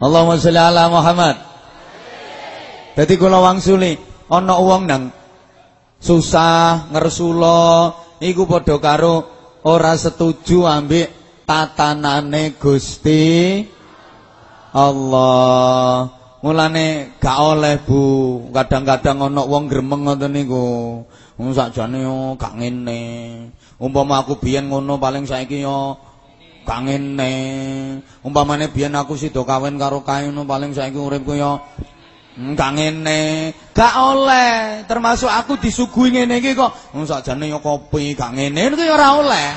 Allahumma sholli ala Muhammad. Dadi kula wangsuli ana wong nang susah ngersula iku padha karo ora setuju ambek tatanane Gusti Allah. Mulane gak oleh Bu. Kadang-kadang ana wong gremeng ngoten niku. Wong sakjane yo gak ngene. Umpama aku biyen ngono paling saiki yo gak ngene. Umpamane biyen aku sida kawin karo ngono paling saiki uripku yo gak ngene. Gak oleh. Termasuk aku disuguhi ngene iki kok. Wong sakjane yo kopi gak ngene niku yo ora oleh.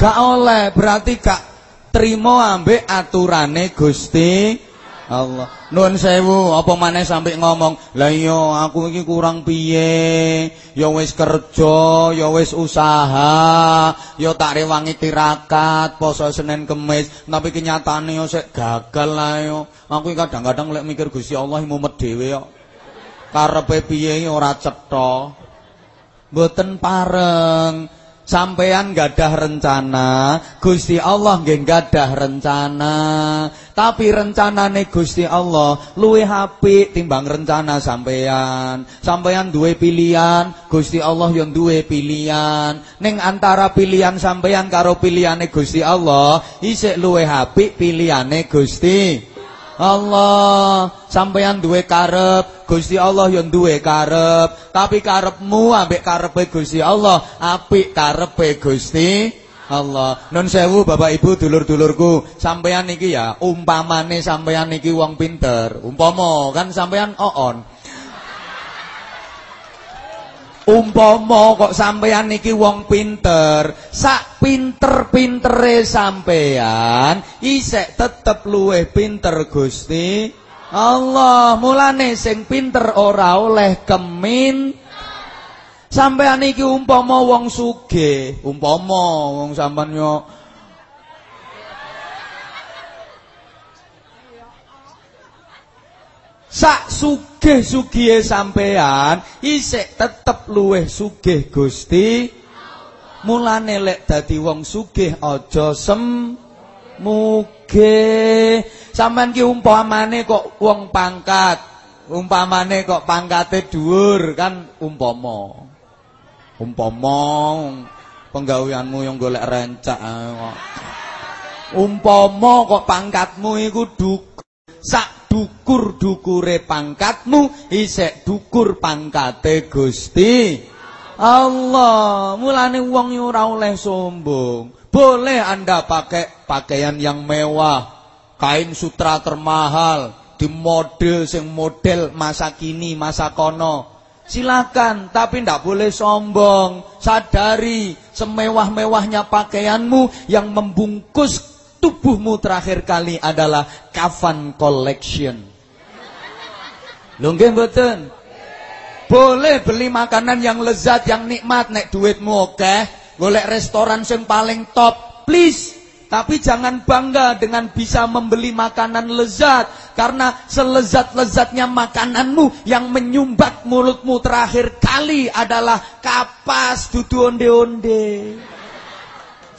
Gak oleh, berarti gak terima ambek aturane Gusti Allah. Nuwun sewu, apa maneh sampai ngomong, "Lah iya, aku iki kurang piye? Ya wis kerja, ya wis usaha, ya tak rewangi tirakat, poso Senin tapi kenyataane yo sik gagal lah yo. Aku kadang-kadang lek mikir Gusti Allah mumet dhewe yo. Karepe piye ora cetha. Mboten pareng. Sampean gadah rencana, Gusti Allah nggih gadah rencana. Tapi rencanane Gusti Allah luwih apik timbang rencana sampean. Sampean duwe pilihan, Gusti Allah yang duwe pilihan. Ning antara pilihan sampean karo pilihane Gusti Allah, isik luwih apik pilihane Gusti Allah sampeyan duwe karep Gusti Allah yang duwe karep. Tapi karepmu ambek karepe Gusti Allah apik karepe Gusti Allah. Non sewu Bapak Ibu dulur-dulurku sampeyan niki ya umpamane sampeyan niki wong pinter. Umpama kan sampeyan oon Umpama kok sampeyan niki wong pinter, sak pinter-pintere sampeyan isek tetep luweh pinter Gusti Allah. Mulane sing pinter ora oleh kemin Sampeyan niki umpama wong sugih, umpama wong sampean yo sak sugih-sugihe sampean isik tetep luweh sugih Gusti. Mulane lek dadi wong sugih aja sem muge sampean ki umpamane kok wong pangkat umpamane kok pangkate dhuwur kan umpama. Umpama penggaweanmu yang golek rencak kok. Umpama kok pangkatmu iku duk sak dukur-dukure pangkatmu isek dukur pangkate Gusti Allah. Mulane wong ora oleh sombong. Boleh Anda pakai pakaian yang mewah, kain sutra termahal, di model sing model masa kini, masa kono. Silakan, tapi ndak boleh sombong. Sadari semewah-mewahnya pakaianmu yang membungkus tubuhmu terakhir kali adalah kafan collection. Lho nggih mboten? Boleh beli makanan yang lezat, yang nikmat nek duitmu oke, golek restoran yang paling top, please. Tapi jangan bangga dengan bisa membeli makanan lezat karena selezat-lezatnya makananmu yang menyumbat mulutmu terakhir kali adalah kapas dudu onde-onde.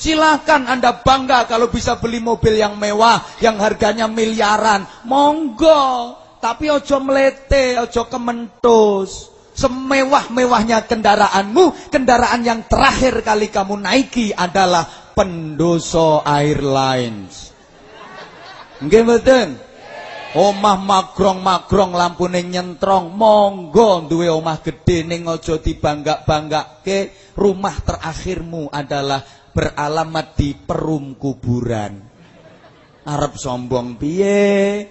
Silahkan Anda bangga kalau bisa beli mobil yang mewah, yang harganya miliaran. Monggo. Tapi ojo melete, ojo kementus. Semewah-mewahnya kendaraanmu, kendaraan yang terakhir kali kamu naiki adalah Pendoso Airlines. Nggih mboten? Omah magrong-magrong lampune nyentrong, monggo duwe omah gede ning aja dibangga-banggake. Rumah terakhirmu adalah beralamat di perum kuburan. Arab sombong piye?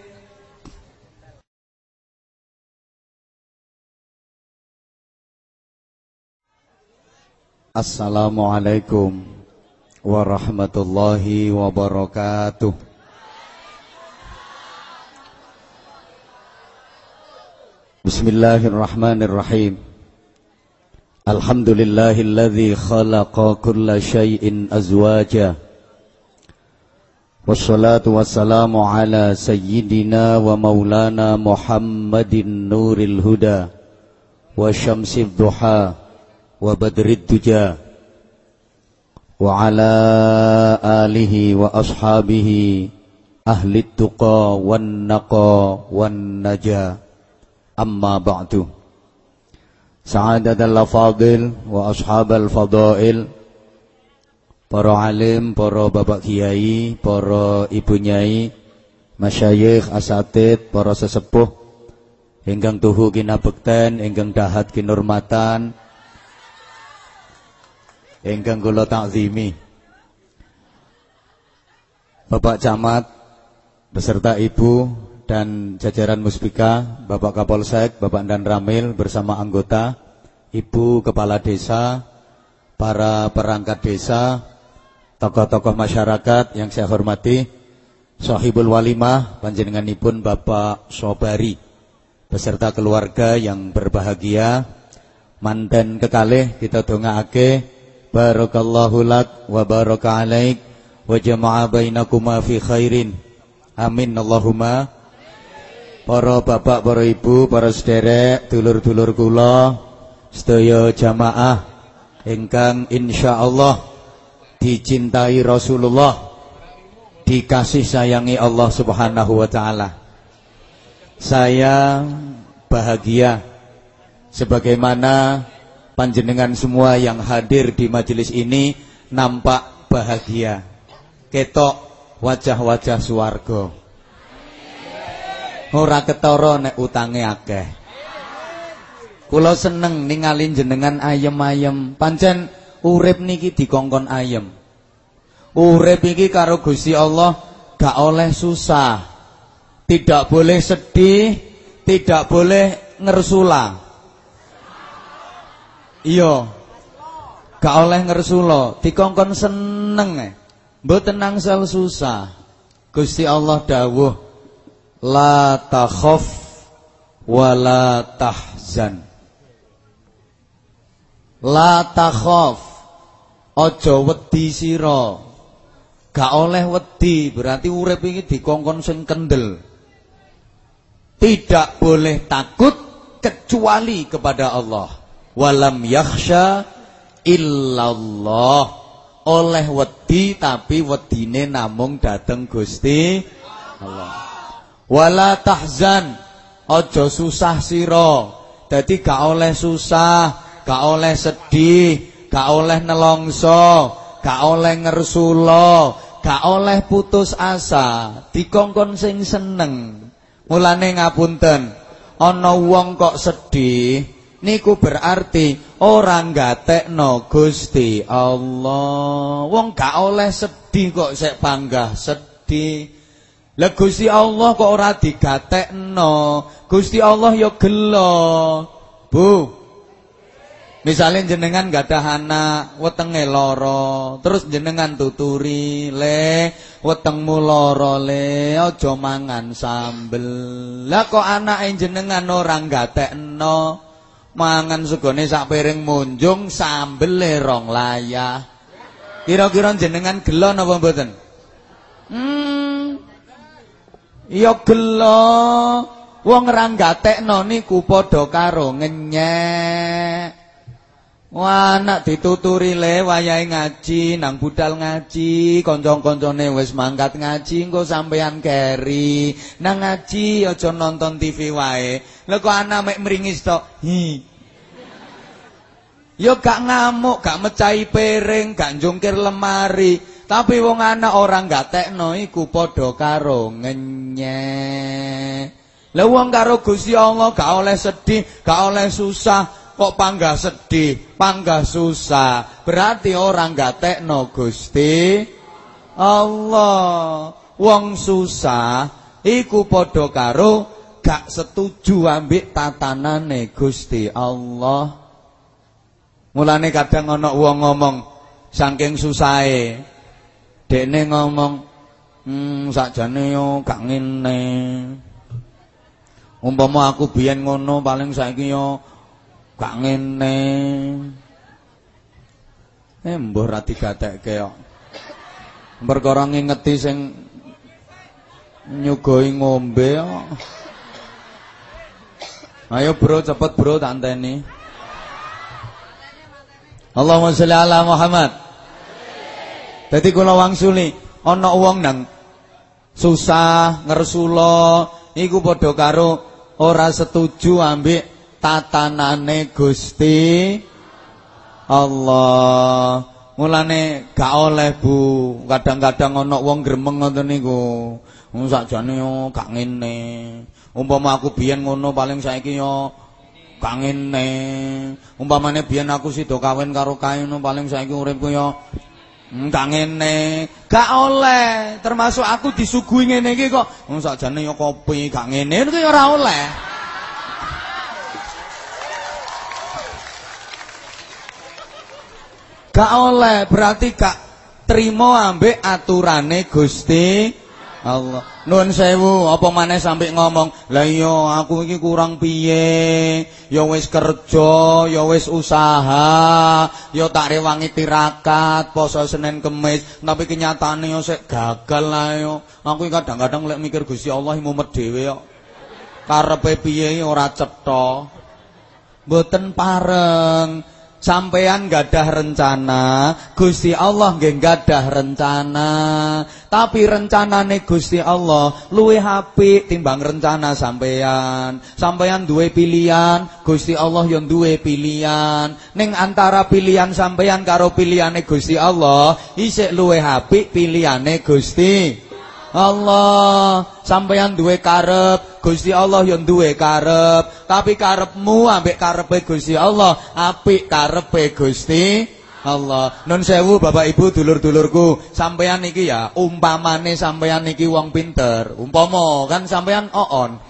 Assalamualaikum warahmatullahi wabarakatuh. Bismillahirrahmanirrahim. الحمد لله الذي خلق كل شيء أزواجا والصلاة والسلام على سيدنا ومولانا محمد نور الهدى وشمس الضحى وبدر الدجى وعلى آله وأصحابه أهل التقى والنقى والنجاة أما بعد سعادة الأفاضل وأصحاب الفضائل para alim, para bapak kiai, para ibu nyai, masyayikh, asatid, para sesepuh ingkang tuhu kinabekten, ingkang dahat kinurmatan, ingkang kula takzimi. Bapak Camat beserta Ibu dan jajaran Muspika, Bapak Kapolsek, Bapak Dan Ramil bersama anggota, Ibu Kepala Desa, para perangkat desa, tokoh-tokoh masyarakat yang saya hormati, Sohibul Walimah, panjenenganipun Bapak Sobari, beserta keluarga yang berbahagia, manten kekalih kita ake, barakallahu lak wa baraka alaik wa jama'a bainakuma fi khairin. Amin Allahumma. Para bapak, para ibu, para sederek, dulur-dulur kula, sedaya jamaah ingkang insyaallah dicintai Rasulullah, dikasih sayangi Allah Subhanahu wa taala. Saya bahagia sebagaimana panjenengan semua yang hadir di majelis ini nampak bahagia. Ketok wajah-wajah swarga. Ora ketara nek utange akeh. Kula seneng ningali jenengan ayem-ayem. Pancen urip niki dikongkon ayem. Urip iki karo Gusti Allah gak oleh susah. Tidak boleh sedih, tidak boleh ngersula. Iya. Gak oleh ngersula, dikongkon seneng. Mboten nangsal susah. Gusti Allah dawuh la takhaf wa la tahzan. La takhaf Ojo wedi sira. Gak oleh wedi, berarti urip iki dikongkon sing kendel. Tidak boleh takut kecuali kepada Allah. Walam yakhsha illallah. Oleh wedi tapi wedine namung dateng Gusti Allah. Wala tahzan. Ojo susah sira. Dadi gak oleh susah, gak oleh sedih, gak oleh nelongso, gak oleh ngersula, gak oleh putus asa, dikongkon sing seneng. Mulane ngapunten, ana wong kok sedih, niku berarti orang gatekno Gusti Allah. Wong gak oleh sedih kok sek panggah sedih. Lah Gusti Allah kok ora digatekno. Gusti Allah ya gelo. Bu, Misalnya jenengan gak ada anak, wetenge loro, terus jenengan tuturi, le, wetengmu loro le, ojo mangan sambel. Lah kok anak jenengan orang gatekno, mangan sugone sak piring munjung sambel le rong layah. Kira-kira jenengan gelo napa mboten? Hmm. Ya gelo. Wong ra gatekno niku padha karo ngenyek. Wah, anak dituturi le wayahe ngaji, nang budal ngaji, kanca-kancane wis mangkat ngaji, engko sampean keri. Nang ngaji aja nonton TV wae. Lha kok anak mek mringis tok. Hi. Yo gak ngamuk, gak mecahi piring, gak jungkir lemari. Tapi wong anak gak tekno iku padha karo ngenyek. Lah wong karo Gusti Allah gak oleh sedih, gak oleh susah, kok panggah sedih, panggah susah. Berarti orang gak tekno Gusti Allah. Wong susah iku padha karo gak setuju ambek tatanane Gusti Allah. Mulane kadang ana wong ngomong saking susahe. Dekne ngomong, "Hmm, sakjane yo gak ngene." Umpama aku biyen ngono paling saiki yo gak ngene. Eh mbuh ra digatekke kok. Perkara ngingeti sing nyugoi ngombe kok. Ayo bro cepet bro tak anteni. Allahumma sholli ala Muhammad. Dadi kula wangsuli ana wong nang susah ngersula iku padha karo ora setuju ambek tatanane Gusti Allah. Mulane gak oleh Bu, kadang-kadang ana wong gremeng ngoten niku. Sakjane yo gak ngene. Umpama aku biyen ngono paling saiki yo gak ngene. Umpamane biyen aku sida kawin karo kae paling saiki uripku yo gak ngene. Gak oleh. Termasuk aku disuguhi ngene iki kok wong sakjane yo kopi gak ngene niku yo ora oleh. Gak oleh, berarti gak trimo ambek aturane Gusti Allah. Nuwun sewu, apa maneh sampe ngomong, "Lah iya aku iki kurang piye? Ya wis kerja, ya wis usaha, ya tak rewangi tirakat, poso Senin Kemis, tapi kenyataane yo sik gagal lah yo. Aku kadang-kadang lek mikir Gusti Allah mumet dhewe yo. Karepe piye ora cetha. Mboten pareng. Sampean gadah rencana, Gusti Allah nggih gadah rencana. Tapi rencanane Gusti Allah luwih apik timbang rencana sampean. Sampean duwe pilihan, Gusti Allah yang duwe pilihan. Ning antara pilihan sampean karo pilihane Gusti Allah, isik luwih apik pilihane Gusti Allah sampeyan duwe karep Gusti Allah yang duwe karep. Tapi karepmu ambek karepe Gusti Allah apik karepe Gusti Allah. Nun sewu Bapak Ibu dulur-dulurku sampeyan iki ya umpamane sampeyan iki wong pinter. Umpama kan sampeyan oon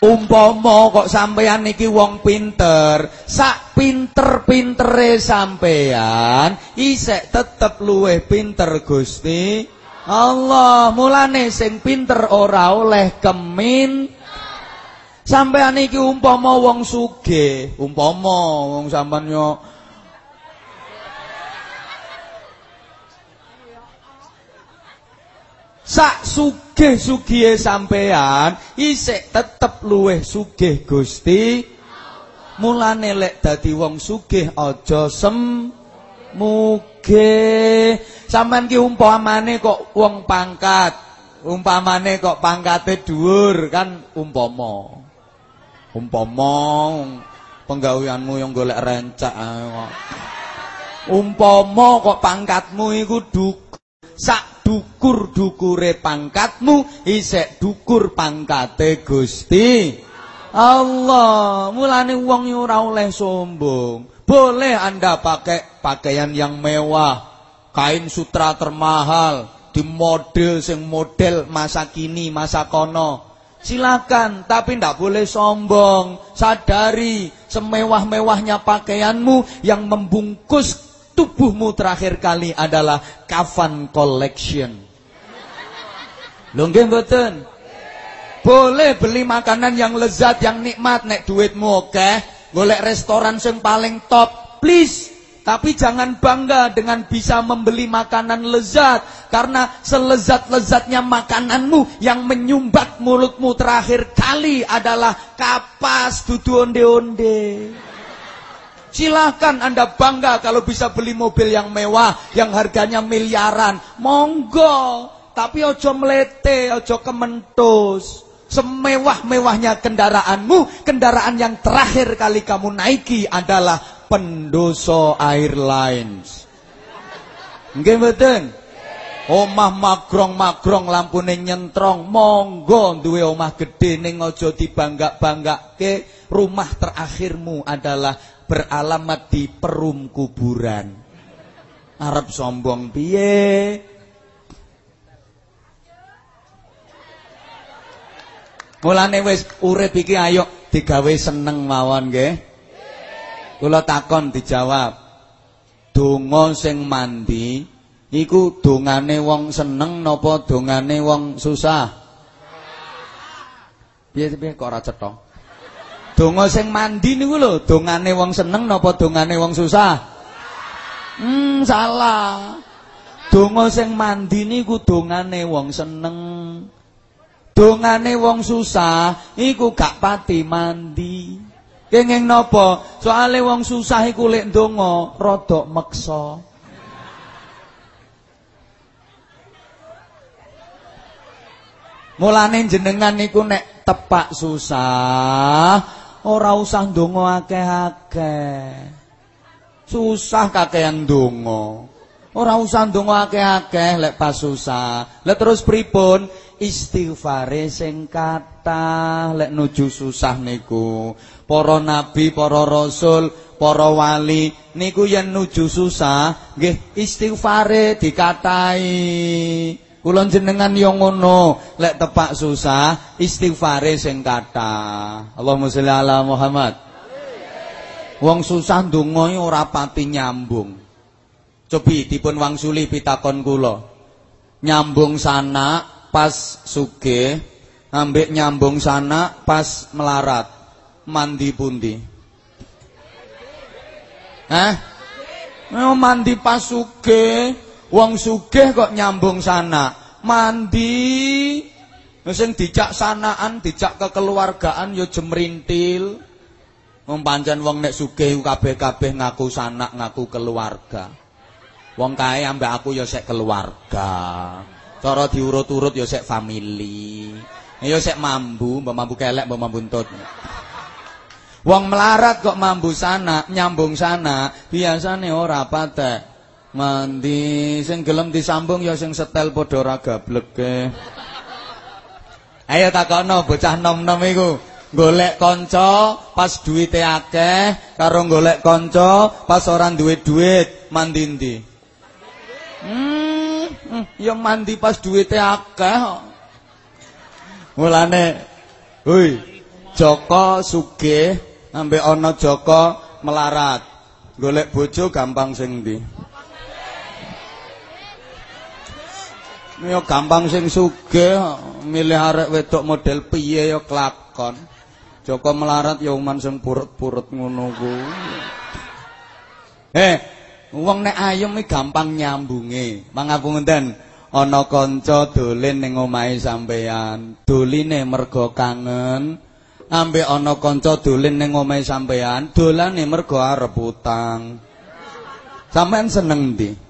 Umpama kok sampeyan niki wong pinter, sak pinter-pintere sampeyan isek tetep luweh pinter Gusti Allah. Mulane sing pinter ora oleh kemin Sampeyan iki umpama wong sugih, umpama wong sampeyan yo sak sugih-sugihe sampean isik tetep luweh sugih Gusti. Mulane lek dadi wong sugih aja sem muge sampean ki umpamane kok wong pangkat umpamane kok pangkate dhuwur kan umpama. Umpama penggaweanmu yang golek rencak umpama kok pangkatmu iku duk sak dukur-dukure pangkatmu isek dukur pangkate Gusti Allah. Mulane wong ora oleh sombong. Boleh Anda pakai pakaian yang mewah, kain sutra termahal, di model sing model masa kini, masa kono. Silakan, tapi ndak boleh sombong. Sadari semewah-mewahnya pakaianmu yang membungkus tubuhmu terakhir kali adalah kafan collection. Lho nggih mboten? Boleh beli makanan yang lezat, yang nikmat nek duitmu oke, golek restoran sing paling top, please. Tapi jangan bangga dengan bisa membeli makanan lezat karena selezat-lezatnya makananmu yang menyumbat mulutmu terakhir kali adalah kapas dudu onde-onde. Silahkan Anda bangga kalau bisa beli mobil yang mewah, yang harganya miliaran. Monggo. Tapi ojo melete, ojo kementus. Semewah-mewahnya kendaraanmu, kendaraan yang terakhir kali kamu naiki adalah Pendoso Airlines. Nggih mboten? Omah magrong-magrong lampune nyentrong, monggo duwe omah gede ning aja dibangga-banggake. Rumah terakhirmu adalah beralamat di perum kuburan. Arab sombong piye? Mulane wis urip iki ayo digawe seneng mawon nggih. Kula takon dijawab. Donga sing mandi iku dongane wong seneng napa dongane wong susah? Piye-piye kok ora cetha? Donga sing mandi niku lho, dongane wong seneng napa dongane wong susah? Hmm, salah. Donga sing mandi niku dongane wong seneng. Dongane wong susah iku gak pati mandi. Kenging napa? Soale wong susah iku lek ndonga rada meksa. Mulane jenengan niku nek tepak susah, ora usah ndonga akeh-akeh. Susah kakean ndonga. Ora usah ndonga akeh-akeh lek pas susah. Lek terus pripun? Istighfare sing kathah lek nuju susah niku. Para nabi, para rasul, para wali niku yen nuju susah nggih istighfare dikatai. Kula jenengan yo ngono, lek tepak susah istighfare sing kathah. Allahumma sholli ala Muhammad. Wong susah ndonga ora pati nyambung. Cobi dipun wangsuli pitakon kula. Nyambung sana pas sugih, ambek nyambung sana pas melarat. Mandi pundi? Hah? Mandi pas sugih. Wong sugih kok nyambung sana. Mandi sing dijak sanaan, dijak kekeluargaan ya jemrintil. Wong pancen wong nek sugih kabeh-kabeh ngaku sanak, ngaku keluarga. Wong kae ambek aku ya sek keluarga. Cara diurut-urut ya sek family. Ya sek mambu, mbok mambu kelek, mbok mambu buntut. Wong melarat kok mambu sana, nyambung sana, biasane ora patek. Mandi sing gelem disambung ya sing setel padha ora gableke. Ayo takono bocah nom-nom iku. Golek kanca pas duwite akeh karo golek kanca pas ora duwe duit, mandi ndi? Hmm, ya mandi pas duwite akeh. Mulane, hui, Joko sugih ambek ana Joko melarat. Golek bojo gampang sing ndi? Ya gampang sing sugih milih arek wedok model piye ya klakon. Joko melarat ya uman sing purut-purut ngono ku. Eh, wong nek ayem iki gampang nyambunge. Mangapunten, ana kanca dolen ning omahe sampean. Doline mergo kangen. Ambek ana kanca dolen ning omahe sampean, dolane mergo arep utang. Sampean seneng ndi?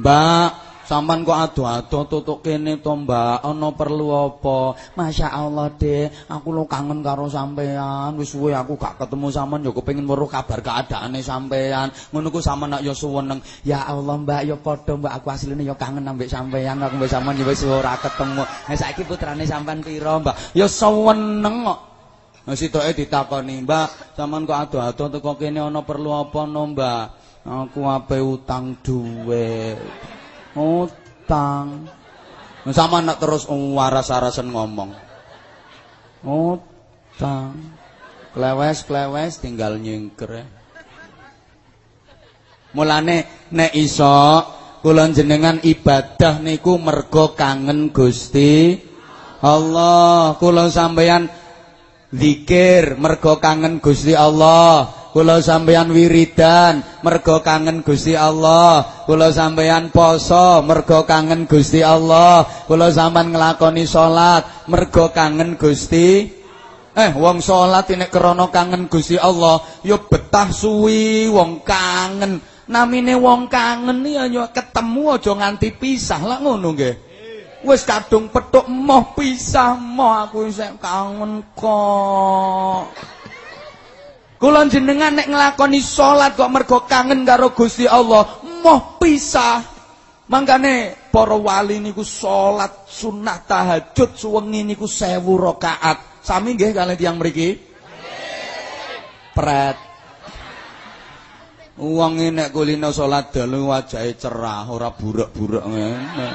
Mbak, sampean kok ado-ado tutuk kene to, Mbak? Perlu apa? Masya Allah, Dek, aku lo kangen karo sampean. Wis suwe aku gak ketemu sampean yo kepengin weruh kabar keadaane sampean. Ngono ku sampean nak yo suweneng. Ya Allah, Mbak, yo padha, Mbak, aku asline yo kangen ambek sampean. Aku mbek sampean yo wis ora ketemu. Nah, saiki putrane sampean pira, Mbak? Yo suweneng kok. Nah, sitoke ditakoni, Mbak, sampean kok ado-ado teko kene ana perlu apa no, Mbak? Aku ape utang duwe. Utang. Sama nak terus waras-arasen ngomong. Utang. Klewes-klewes tinggal nyingkre. Mulane nek iso kula jenengan ibadah niku mergo kangen Gusti Allah. Kula sampeyan zikir mergo kangen Gusti Allah. Kula sampeyan wiridan mergo kangen Gusti Allah. Kula sampeyan poso mergo kangen Gusti Allah. Kula sampean nglakoni salat mergo kangen Gusti. Eh wong salat nek krana kangen Gusti Allah ya betah suwi wong kangen. Namine wong kangen ya ketemu aja nganti pisah lah ngono nggih. Wis kadung petuk moh pisah moh aku isih kangen kok Kula jenengan nek nglakoni salat kok mergo kangen karo Gusti Allah, moh pisah. Mangkane para wali niku salat sunah tahajud suwengi niku 1000 rakaat. Sami nggih kalih tiyang mriki? Pret. Wong nek kulino salat dalu wajahe cerah, ora buruk-buruk ngene.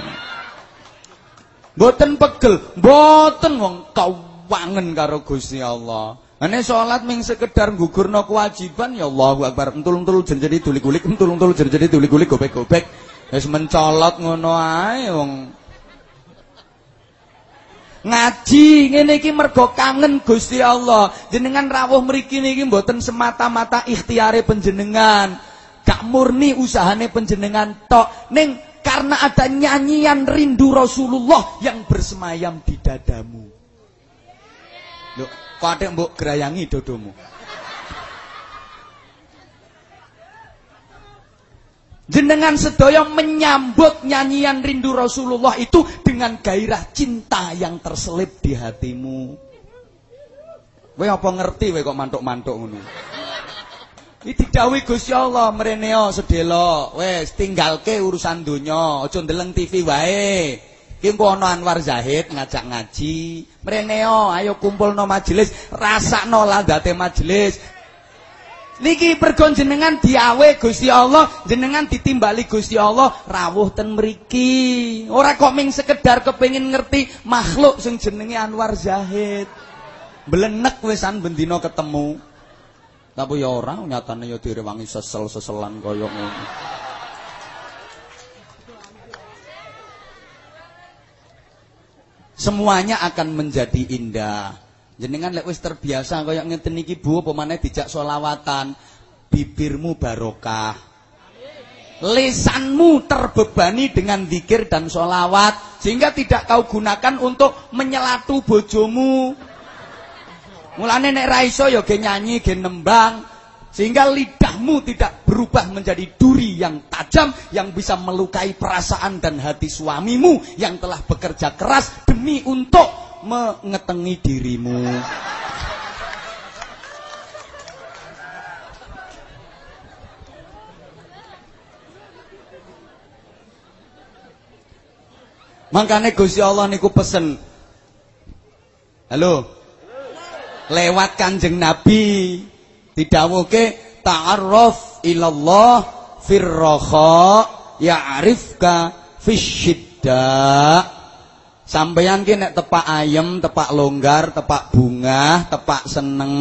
Mboten pegel, mboten wong kawangen karo Gusti Allah. Ane sholat ming sekedar gugurno kewajiban ya Allahu Akbar. Entul-entul jadi tulik-kulik, entul-entul jadi tulik-kulik gobek-gobek. Wis mencolot ngono ae. Ngaji ngene iki mergo kangen Gusti Allah. Jenengan rawuh mriki niki mboten semata-mata ikhtiare panjenengan. Gak murni usahane panjenengan tok. Ning karena ada nyanyian rindu Rasulullah yang bersemayam di dadamu. Lho, kok atik mbok grayangi dodomu. Jenengan sedaya menyambut nyanyian rindu Rasulullah itu dengan gairah cinta yang terselip di hatimu. Kowe apa ngerti kowe kok mantuk-mantuk ngono? Iki didhawuhi Gusti Allah mreneo sedelo. Wis tinggalke urusan donya, aja ndeleng TV wae. Engko ana Anwar Zahid ngajak ngaji. Mreneo ayo kumpulno majelis, rasakno landate majelis. Niki pergon jenengan diawe Gusti Allah, jenengan ditimbali Gusti Allah rawuh ten mriki. Ora kok ming sekedar kepengin ngerti makhluk sing jenenge Anwar Zahid. Belenek wisan bendina ketemu. Tapi ya ora nyatane ya direwangi sesel-seselan kaya ngono. Semuanya akan menjadi indah. Jenengan lek wis terbiasa kaya ngeten iki Bu apa maneh dijak selawatan, bibirmu barokah. Lesanmu terbebani dengan zikir dan solawat sehingga tidak kau gunakan untuk menyelatu bojomu. Mulane nek ra iso ya ge nyanyi, ge nembang sehingga lidahmu tidak berubah menjadi duri yang tajam yang bisa melukai perasaan dan hati suamimu yang telah bekerja keras demi untuk mengetengi dirimu. Makanya Gusti Allah niku pesen. Halo. Lewat Kanjeng Nabi didhawuhke ta'arruf ilallah firraha ya'rifka fisyidda. Sampeyan ki nek tepak ayem, tepak longgar, tepak bunga, tepak seneng,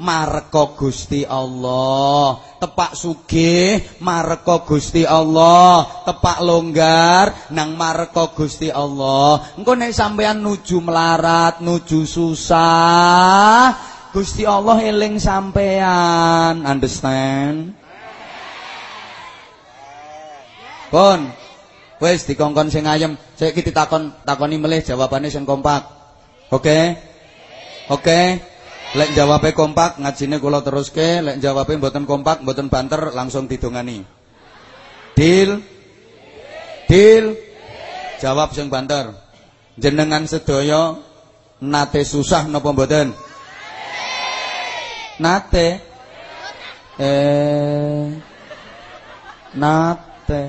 mareko Gusti Allah. Tepak sugih, mareko Gusti Allah. Tepak longgar, nang mareko Gusti Allah. Engko nek sampeyan nuju melarat, nuju susah, Gusti Allah eling sampeyan. Understand? Pun Wes dikongkon sing ayem. Saiki ditakon takoni melih jawabane sing kompak. Oke? Okay? Oke? Okay? Lek jawabe kompak ngajine kula teruske, lek jawabe mboten kompak, mboten banter langsung didongani. Deal? Deal? Jawab sing banter. Jenengan sedaya nate susah napa mboten? Nate. Eh. Nate.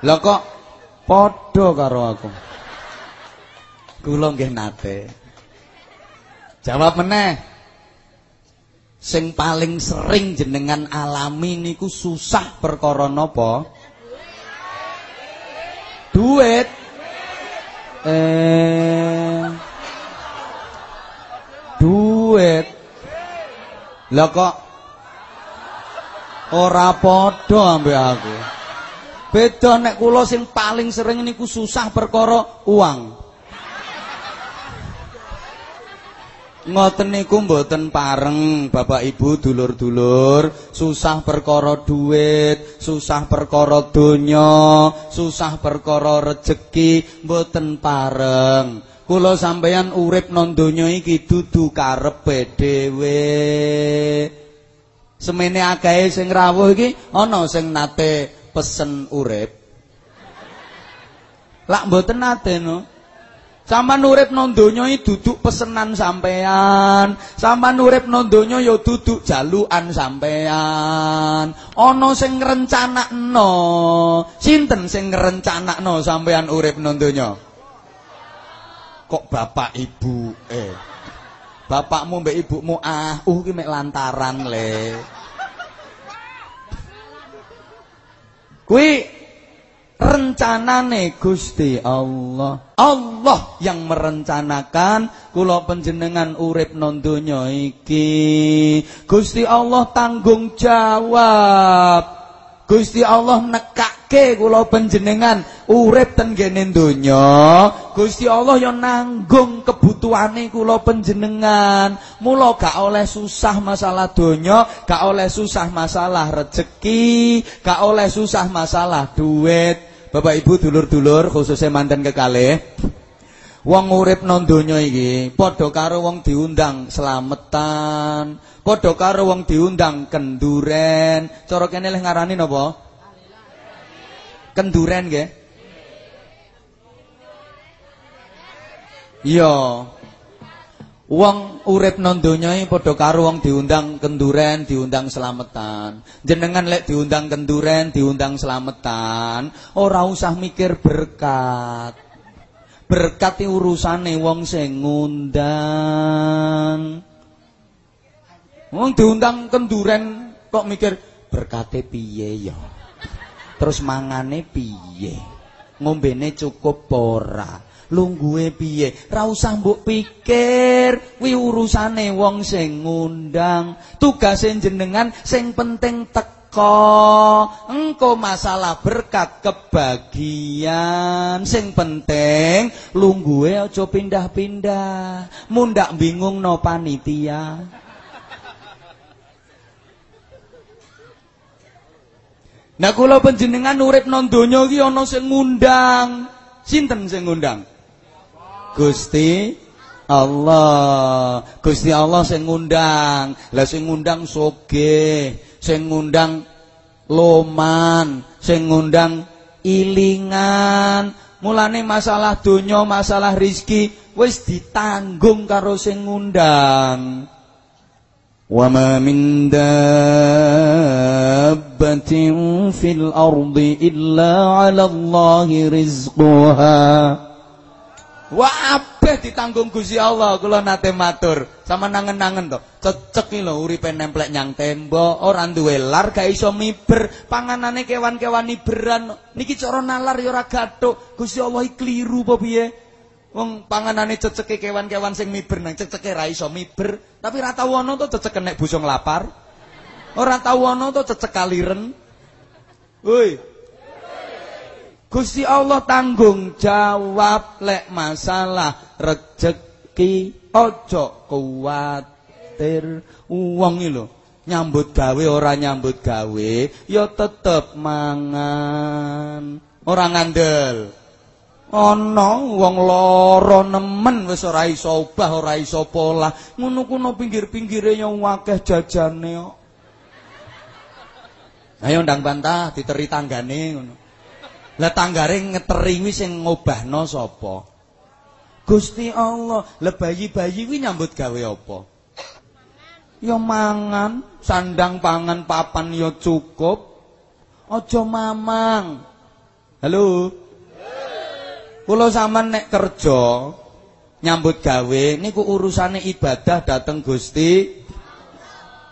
Lah kok padha karo aku. Kula nggih nate. Jawab meneh. Sing paling sering jenengan alami niku susah perkara napa? Duit. Eh. Duit. Lah kok ora padha ambek aku. Beda nek kula sing paling sering niku susah perkara uang. Ngoten niku mboten pareng Bapak Ibu dulur-dulur, susah perkara duit, susah perkara donya, susah perkara rejeki mboten pareng. Kula sampeyan urip nang donya iki dudu karepe dhewe. Semene akahe sing rawuh iki ana sing nate pesen urip. Lak mboten nate no. Sampeyan urip nang donya iki duduk pesenan sampean. Sampeyan urip nang donya ya duduk jalukan sampean. Ana sing ngrencanakno. Sinten sing ngrencanakno sampean urip nang donya? Kok bapak ibu eh. Bapakmu mbek ibumu ah, uh ki mek lantaran le. Kuwi rencanane Gusti Allah. Allah yang merencanakan kula panjenengan urip nang iki. Gusti Allah tanggung jawab. Gusti Allah nekake kula panjenengan urip ten kene donya. Gusti Allah yang nanggung kebutuhane kula panjenengan. Mula gak oleh susah masalah donya, gak oleh susah masalah rezeki, gak oleh susah masalah duit. Bapak Ibu dulur-dulur khususnya mantan kekalih. Wong urip nang donya iki padha karo wong diundang slametan, padha karo wong diundang kenduren. Cara kene leh ngarani napa? Kenduren nggih. Iya. Wong urip nang donya padha karo wong diundang kenduren, diundang slametan. Jenengan lek diundang kenduren, diundang slametan, ora usah mikir berkat. berkati urusane wong sing ngundang. Wong diundang kenduren kok mikir berkate piye ya. Terus mangane piye? Ngombene cukup ora? Lungguhe piye? Ra usah mbok pikir, kuwi urusane wong sing ngundang. Tugase jenengan sing penting tek teko engko masalah berkat kebagian sing penting lungguhe aja pindah-pindah mundak bingung no panitia Nah kula panjenengan urip nang donya iki ana sing ngundang. Sinten sing ngundang? Gusti Allah. Gusti Allah sing ngundang. Lah sing ngundang sugih sing ngundang loman, sing ngundang ilingan. Mulane masalah donya, masalah rizki wis ditanggung karo sing ngundang. Wa ma min dabbatin fil ardi illa 'ala Allahi rizquha. Wah, abeh ditanggung Gusti Allah kula nate matur. Sama nangen-nangen to. Cecek iki lho uripe nemplek nyang tembok, ora duwe lar, gak iso miber. Panganane kewan-kewan miberan. Niki cara nalar ya ora gathuk. Gusti Allah iki kliru apa piye? Wong panganane ceceke kewan-kewan sing miber nang ceceke ra iso miber, tapi ra tau ana to cecek nek busung lapar. Ora tau ana to cecek kaliren. Woi, Gusti Allah tanggung jawab lek masalah rezeki ojo kuwatir. Wong iki nyambut gawe ora nyambut gawe ya tetep mangan. Ora ngandel. Ana wong lara nemen wis ora iso obah ora iso pola ngono kuno pinggir-pinggire yang akeh jajane kok ayo ndang bantah diteri tanggane ngono Lah tanggare ngeteri kuwi sing ngobahno sapa? Gusti Allah. Lah bayi-bayi kuwi nyambut gawe apa? Ya mangan, sandang pangan papan ya cukup. Aja mamang. Halo. Kula sampean nek kerja nyambut gawe niku urusane ibadah dateng Gusti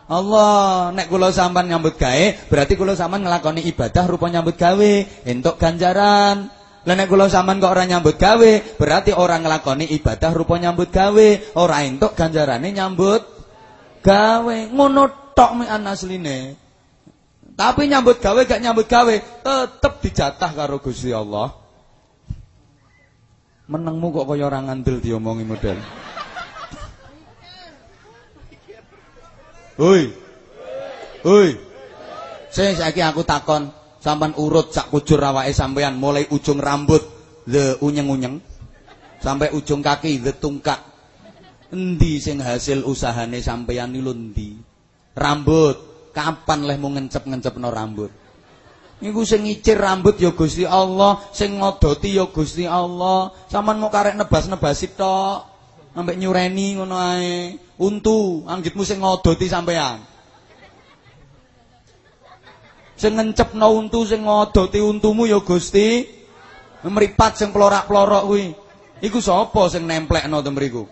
Allah nek kula sampean nyambut gawe berarti kula sampean nglakoni ibadah rupa nyambut gawe. Entuk ganjaran. Lah nek kula sampean kok ora nyambut gawe berarti orang nglakoni ibadah rupa nyambut gawe. Ora entuk ganjarane nyambut gawe. Ngono tok mi asline. Tapi nyambut gawe gak nyambut gawe tetep dijatah karo Gusti Allah. Menengmu kok kaya ora ngandel diomongi model Hoi. Hoi. Sing saiki aku takon, sampean urut sak kujur awake sampean mulai ujung rambut the unyeng-unyeng sampai ujung kaki the tungkak. Endi sing hasil usahane sampean iki ndi? Rambut, kapan leh mau ngencep-ngencepno rambut? Niku sing ngicir rambut ya Gusti Allah, sing ngodoti ya Gusti Allah. Saman mau karek nebas-nebasi tok. Ambek nyureni ngono ae. untu anggitmu sing ngodoti sampean. Sing ngencepno untu sing ngodoti untumu ya Gusti. Mripat sing plorak-plorok kuwi. Iku sapa sing nemplekno to mriku?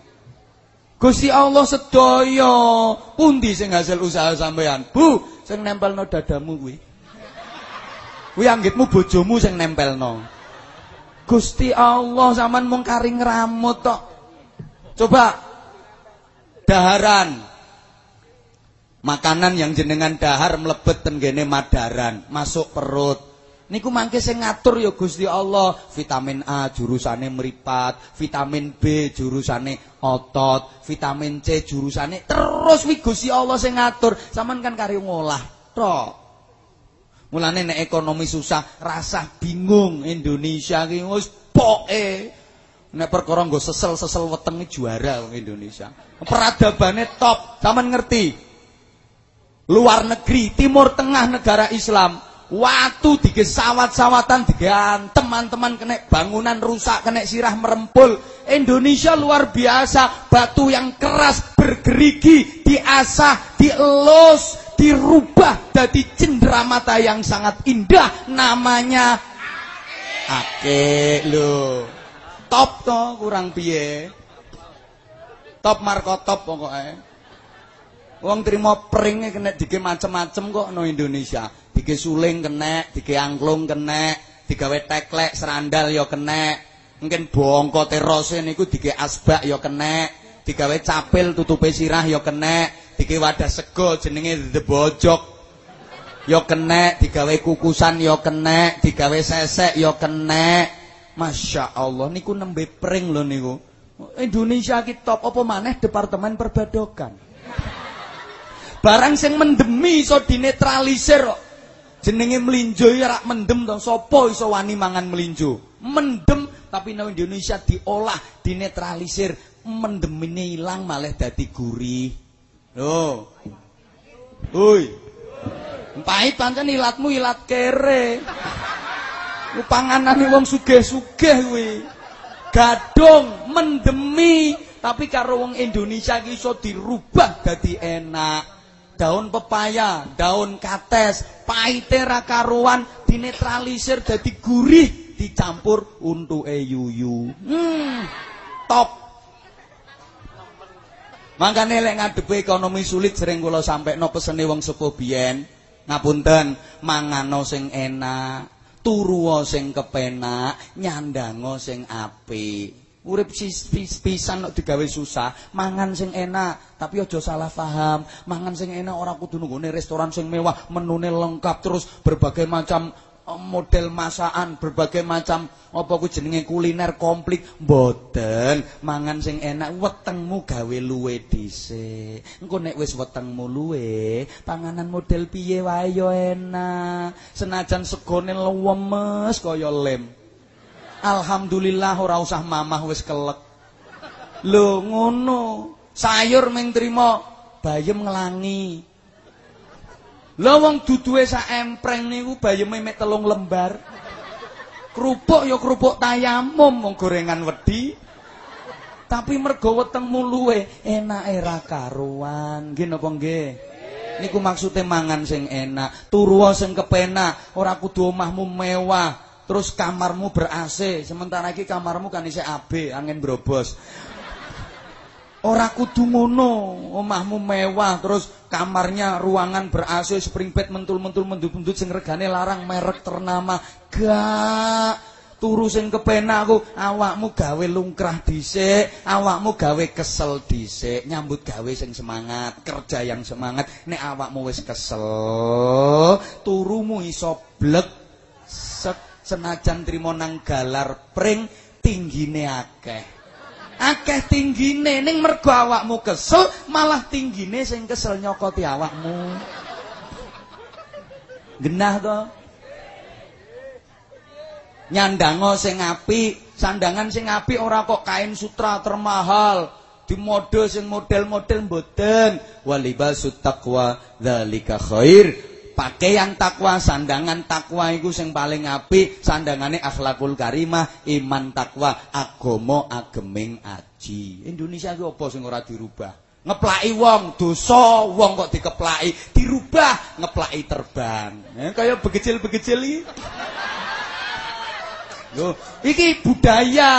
Gusti Allah sedaya. Pundi sing hasil usaha sampean? Bu sing nempelno dadamu kuwi. Kuwi anggitmu bojomu sing nempelno. Gusti Allah sampean mung karing ramut tok coba daharan. Makanan yang jenengan dahar mlebet tenggene madaran, masuk perut. Niku mangke sing ngatur ya Gusti Allah. Vitamin A jurusane meripat, vitamin B jurusane otot, vitamin C jurusane terus wi Gusti Allah sing ngatur. Saman kan kari ngolah tok. Mulane nek ekonomi susah, rasa bingung Indonesia ki wis poke Nek perkara nggo sesel-sesel wetenge juara wong Indonesia. Peradabane top, sampean ngerti. Luar negeri, Timur Tengah negara Islam, Watu dige sawat-sawatan digantem teman-teman kena bangunan rusak kena sirah merempul. Indonesia luar biasa, batu yang keras bergerigi, diasah, dielus, dirubah jadi cenderamata yang sangat indah namanya ake lo. Top to kurang piye. Top marko top pokoknya. Wong trimo peringe kena dige macem-macem kok no Indonesia. Dige suling kena, dige angklung kena, digawe teklek serandal ya kena. Mungkin bongko terose niku dige asbak ya kena, digawe capil tutupe sirah ya kena, dige wadah sego jenenge bojok ya kena, digawe kukusan ya kena, digawe sesek ya kena. Masya Allah niku nembe pring lho niku. Indonesia ki top apa maneh departemen perbadokan. Barang sing mendemi iso dinetralisir kok. Jenenge melinjo ya rak mendem to. Sapa iso wani mangan melinjo? Mendem tapi nang Indonesia diolah, dinetralisir, mendemine ilang malah dadi gurih. Lho. Hoi. Pahit pancen ilatmu ilat kere. Ku panganane wong sugih-sugih kuwi. Gadung mendemi tapi karo wong Indonesia ki iso dirubah dadi enak daun pepaya, daun kates, pahite ra karuan dinetralisir dadi gurih, dicampur untuke yuyu. Hmm, top. Mangkane lek ngadepi ekonomi sulit sering kula sampekno pesene wong sepuh biyen, ngapunten, mangano sing enak, turu sing kepenak, nyandango sing apik. Urip pisan kok digawe susah, mangan sing enak, tapi aja salah paham. Mangan sing enak ora kudu nunggone restoran sing mewah, menune lengkap terus berbagai macam model masakan, berbagai macam apa ku jenenge kuliner komplit. Mboten, mangan sing enak wetengmu gawe luwe dhisik. Engko nek wis wetengmu luwe, panganan model piye wae yo enak. Senajan segone lemes kaya lem. Alhamdulillah ora usah mamah wis kelek. Lho ngono. Sayur ming trima bayem nglangi. Lho wong duduhe sak empreng niku bayeme mek telung lembar. Kerupuk ya kerupuk tayamum wong gorengan wedi. Tapi mergo wetengmu luwe enake ra karuan. Nggih napa nggih? Niku maksude mangan sing enak, turu sing kepenak, ora kudu omahmu mewah. terus kamarmu ber-AC, sementara iki kamarmu kan isih AB, angin brobos. Ora kudu ngono, omahmu mewah, terus kamarnya ruangan ber-AC, spring bed mentul-mentul mendut-mendut sing regane larang merek ternama. Gak turu sing kepenak aku, awakmu gawe lungkrah dhisik, awakmu gawe kesel dhisik, nyambut gawe sing semangat, kerja yang semangat. Nek awakmu wis kesel, turumu iso blek senajan trimo nang galar pring tinggine akeh. Akeh tinggine ning mergo awakmu kesel, malah tinggine sing kesel nyokoti awakmu. Genah to? Nyandango sing apik, sandangan sing apik ora kok kain sutra termahal. Di mode sing model-model mboten. Walibasut taqwa dzalika khair pakaian takwa, sandangan takwa iku sing paling apik, sandangane akhlakul karimah, iman takwa, agama ageming aji. Indonesia ku apa sing ora dirubah? Ngeplaki wong, dosa wong kok dikeplaki, dirubah ngeplaki terbang. Eh, kaya begecil-begecil iki. Budaya.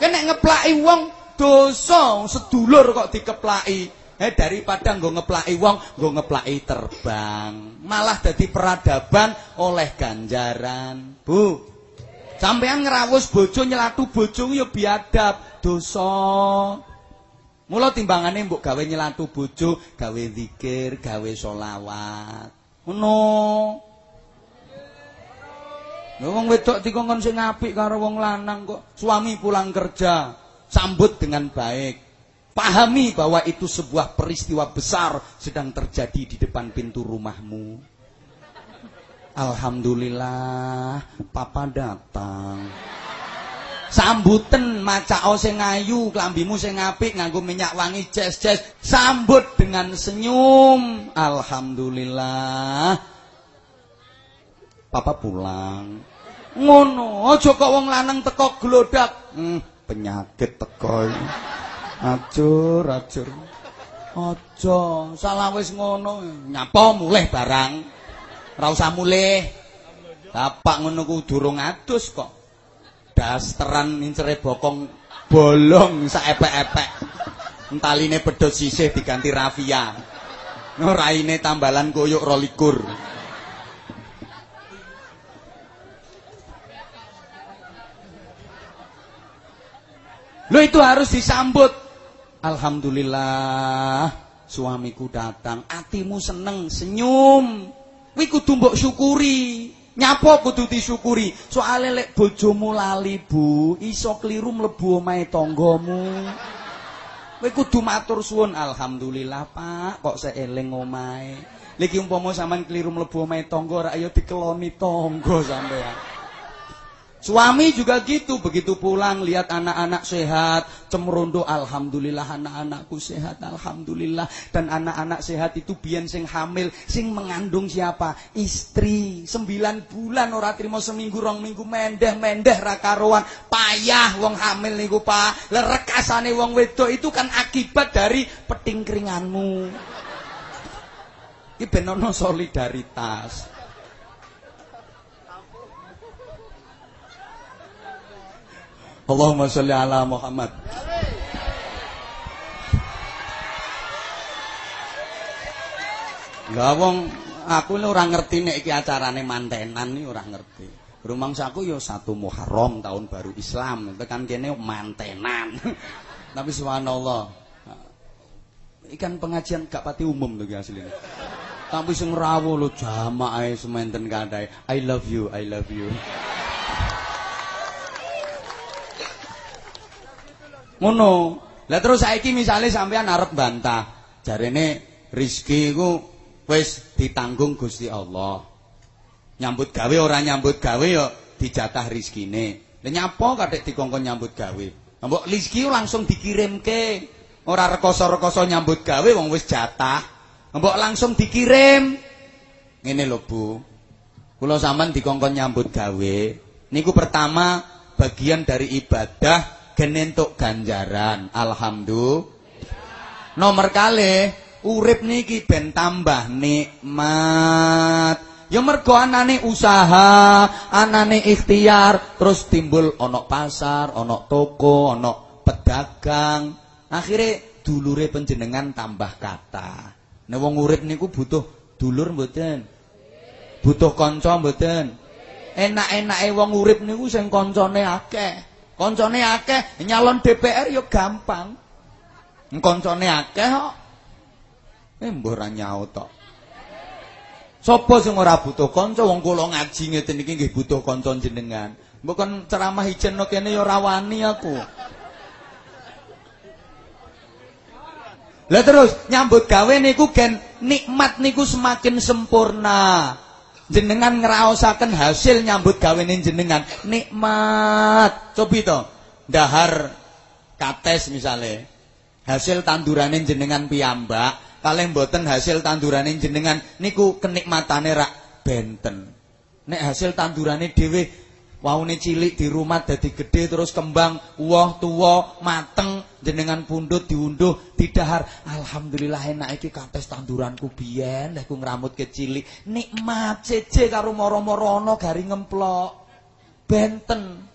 Kene ngeplaki wong dosa, sedulur kok dikeplaki. Eh daripada nggo ngeplaki wong, nggo ngeplaki terbang. Malah dadi peradaban oleh ganjaran. Bu. Sampeyan ngrawus bojo nyelatu bojo ya biadab, dosa. Mula timbangane mbok gawe nyelatu bojo, gawe zikir, gawe selawat. Ngono. Lha wong wedok dikongkon sing apik karo wong lanang kok suami pulang kerja, sambut dengan baik. Pahami bahwa itu sebuah peristiwa besar sedang terjadi di depan pintu rumahmu. Alhamdulillah, papa datang. Sambuten macao sing ayu, klambimu sing apik, nganggo minyak wangi jes-jes, sambut dengan senyum. Alhamdulillah. Papa pulang. Ngono, aja kok wong lanang teko glodak. Hmm, penyakit teko. Acur, acur. Aja, salah wis ngono, nyapa mulih barang. Ora usah mulih. Bapak ngono ku durung adus kok. dasteran incere bokong bolong saepek-epek entaline pedhot sisih diganti rafia no raine tambalan koyok rolikur lo itu harus disambut Alhamdulillah suamiku datang atimu seneng senyum kuwi kudu mbok syukuri Nyapa kudu disyukuri. Soale lek bojomu lali, Bu, iso kliru mlebu omahe tanggamu. Kowe kudu matur suwun, alhamdulillah, Pak, kok seeling omahe. Lagi umpama sampean kliru mlebu omahe tangga, ora ayo dikeloni tangga sampean. Suami juga gitu, begitu pulang lihat anak-anak sehat, cemrondo alhamdulillah anak-anakku sehat alhamdulillah dan anak-anak sehat itu biyen sing hamil, sing mengandung siapa? Istri. Sembilan bulan ora trimo seminggu rong minggu mendeh-mendeh ra karuan, payah wong hamil niku, Pak. Lerekasane wong wedok itu kan akibat dari petingkringanmu. Iki ben solidaritas. Allahumma sholli ala Muhammad. Lah wong aku ini ora ngerti nek iki acarane mantenan iki ora ngerti. Rumangsaku ya satu Muharram tahun baru Islam, tekan kene mantenan. Tapi subhanallah. Ikan pengajian gak pati umum tuh asline. Tapi sing rawuh lho jamaah sementen. I love you, I love you. Ngono. Lah terus saiki misale sampean arep bantah, jarene rezeki iku wis ditanggung Gusti Allah. Nyambut gawe ora nyambut gawe ya dijatah rezekine. Lah nyapa kadek dikongkon nyambut gawe. Mbok rezeki langsung dikirimke. Ora rekoso-rekoso nyambut gawe wong wis jatah. Mbok langsung dikirim. Ngene lho Bu. Kula sampean dikongkon nyambut gawe. Niku pertama bagian dari ibadah genentuk ganjaran. Alhamdulillah. Nomor kali urip niki ben tambah nikmat. Ya mergo anane usaha, anane ikhtiar, terus timbul ana pasar, ana toko, ana pedagang. Akhire dulure panjenengan tambah kata. Nek wong urip niku butuh dulur mboten? Butuh kanca mboten? Enak-enake wong urip niku sing kancane akeh. Koncone akeh nyalon DPR yo gampang. Koncone akeh kok. Eh nyaut tok. Sopo sing ora butuh kanca wong kula ngaji ngeten iki nggih butuh kanca jenengan. Mbok kon ceramah ijen kene yo ora wani aku. Lah terus nyambut gawe niku gen nikmat niku semakin sempurna. Jenengan ngraosaken hasil nyambut gawene jenengan. Nikmat. Cobi to dahar kates misale. Hasil tandurane jenengan piyambak kalih mboten hasil tandurane jenengan niku kenikmatane rak benten. Nek hasil tandurane dhewe Waune cilik di rumah dadi gede terus kembang, woh tuwa, mateng, jenengan pundut diunduh, didahar. Alhamdulillah enak iki kates tanduranku biyen, ku ngramut kecilik, nikmat ceje karo moro-moro ana garing ngemplok. Benten.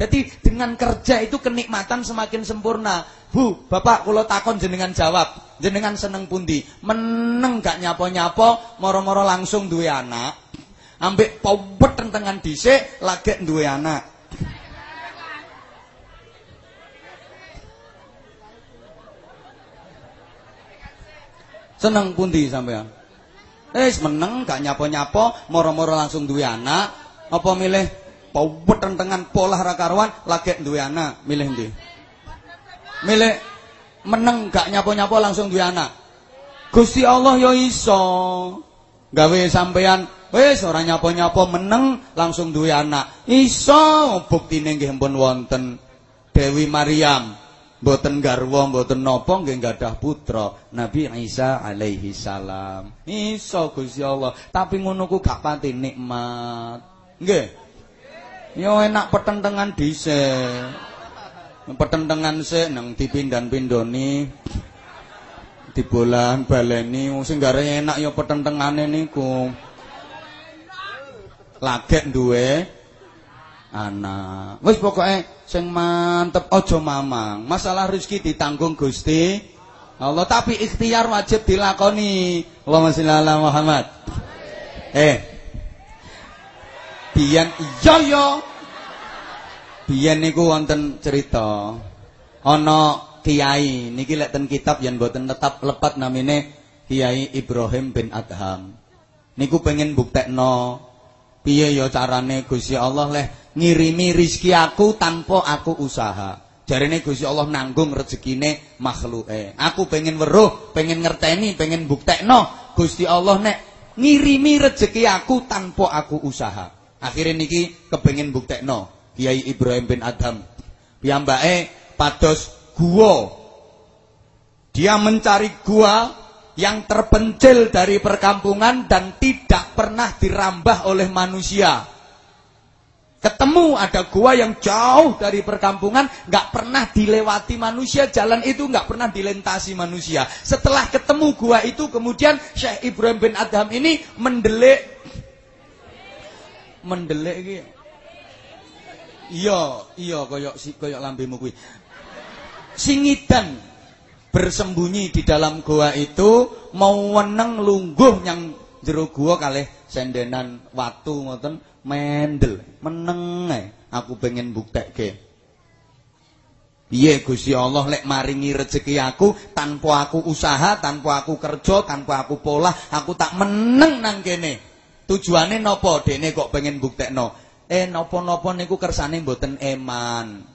Jadi dengan kerja itu kenikmatan semakin sempurna. Bu, Bapak kula takon jenengan jawab. Jenengan seneng pundi? Meneng gak nyapo-nyapo, moro-moro langsung duwe anak. Ambek powet tentengan dhisik lagi duwe anak. Seneng pundi sampean? Eh, meneng gak nyapo-nyapo, moro-moro langsung duwe anak, apa milih powet tentengan pola rakaruan lagi duwe anak, milih ndi? Milih meneng gak nyapo-nyapo langsung duwe anak. Gusti Allah ya iso gawe sampean Wis ora nyapa-nyapa meneng langsung duwe anak. Iso buktine nggih pun wonten Dewi Maryam mboten garwa mboten napa nggih gadah putra Nabi Isa alaihi salam. Iso Gusti Allah, tapi ngono ku gak pati nikmat. Nggih. Yo enak petentengan dhisik. Petentengan sik nang dipindan-pindoni dibolan baleni sing gare enak ya petentengane niku. Lagek duwe anak. Wis pokoke sing mantep aja mamang. Masalah rezeki ditanggung Gusti Allah, tapi ikhtiar wajib dilakoni. Allahumma sholli ala Muhammad. Eh. Biyen iya ya. Biyen niku wonten cerita. Ana kiai niki lek ten kitab yen boten tetap lepat namine Kiai Ibrahim bin Adham. Niku pengen buktekno piye ya carane Gusti Allah leh ngirimi rizki aku tanpa aku usaha. Jarene Gusti Allah nanggung rezekine makhluke. Aku pengen weruh, pengen ngerteni, pengen buktekno Gusti Allah nek ngirimi rezeki aku tanpa aku usaha. Akhirnya niki kepengen buktekno Kiai Ibrahim bin Adam. Piyambake pados gua. Dia mencari gua yang terpencil dari perkampungan dan tidak pernah dirambah oleh manusia. Ketemu ada gua yang jauh dari perkampungan, nggak pernah dilewati manusia, jalan itu nggak pernah dilintasi manusia. Setelah ketemu gua itu, kemudian Syekh Ibrahim bin Adham ini mendelik, mendelik gitu. Iya, iya koyok si koyok lambemu kuwi. Singidan bersembunyi di dalam gua itu mau weneng lungguh yang jero gua kalih sendenan watu ngoten mendel meneng aku pengen buktekke Piye Gusti Allah lek maringi rezeki aku tanpa aku usaha, tanpa aku kerja, tanpa aku pola, aku tak meneng nang kene. Tujuane napa? Dene kok pengen buktekno. Eh napa-napa niku kersane mboten eman.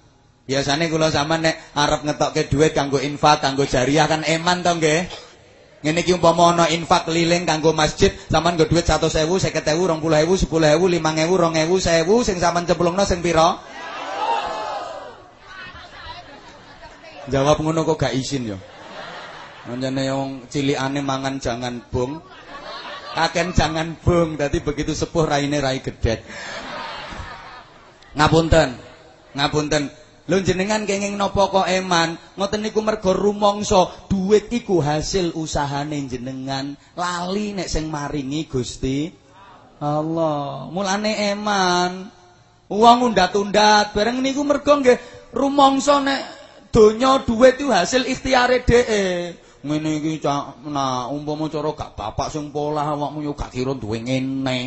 Biasane kula sampean nek arep ngetokke dhuwit kanggo infak, kanggo jariah kan eman to nggih? Ngene iki umpama ana infak keliling kanggo masjid, sampean nggo dhuwit 100.000, 50.000, 20.000, 10.000, 5.000, 2.000, 1.000 sing sampean cemplungno sing pira? Jawab ngono kok gak izin yo. Pancene wong cilikane mangan jangan bung. Kaken jangan bung, dadi begitu sepuh raine rai gedet. Ngapunten. Ngapunten. Lho jenengan kenging napa kok eman? Ngoten niku mergo rumangsa dhuwit iku hasil usahane jenengan. Lali nek sing maringi Gusti Allah. Mulane eman. Uang undat-undat bareng niku mergo nggih rumangsa nek Donya duit itu hasil ikhtiare dhek. Ngene iki cak nah umpama cara gak bapak sing pola awakmu yo gak kira duwe ngene.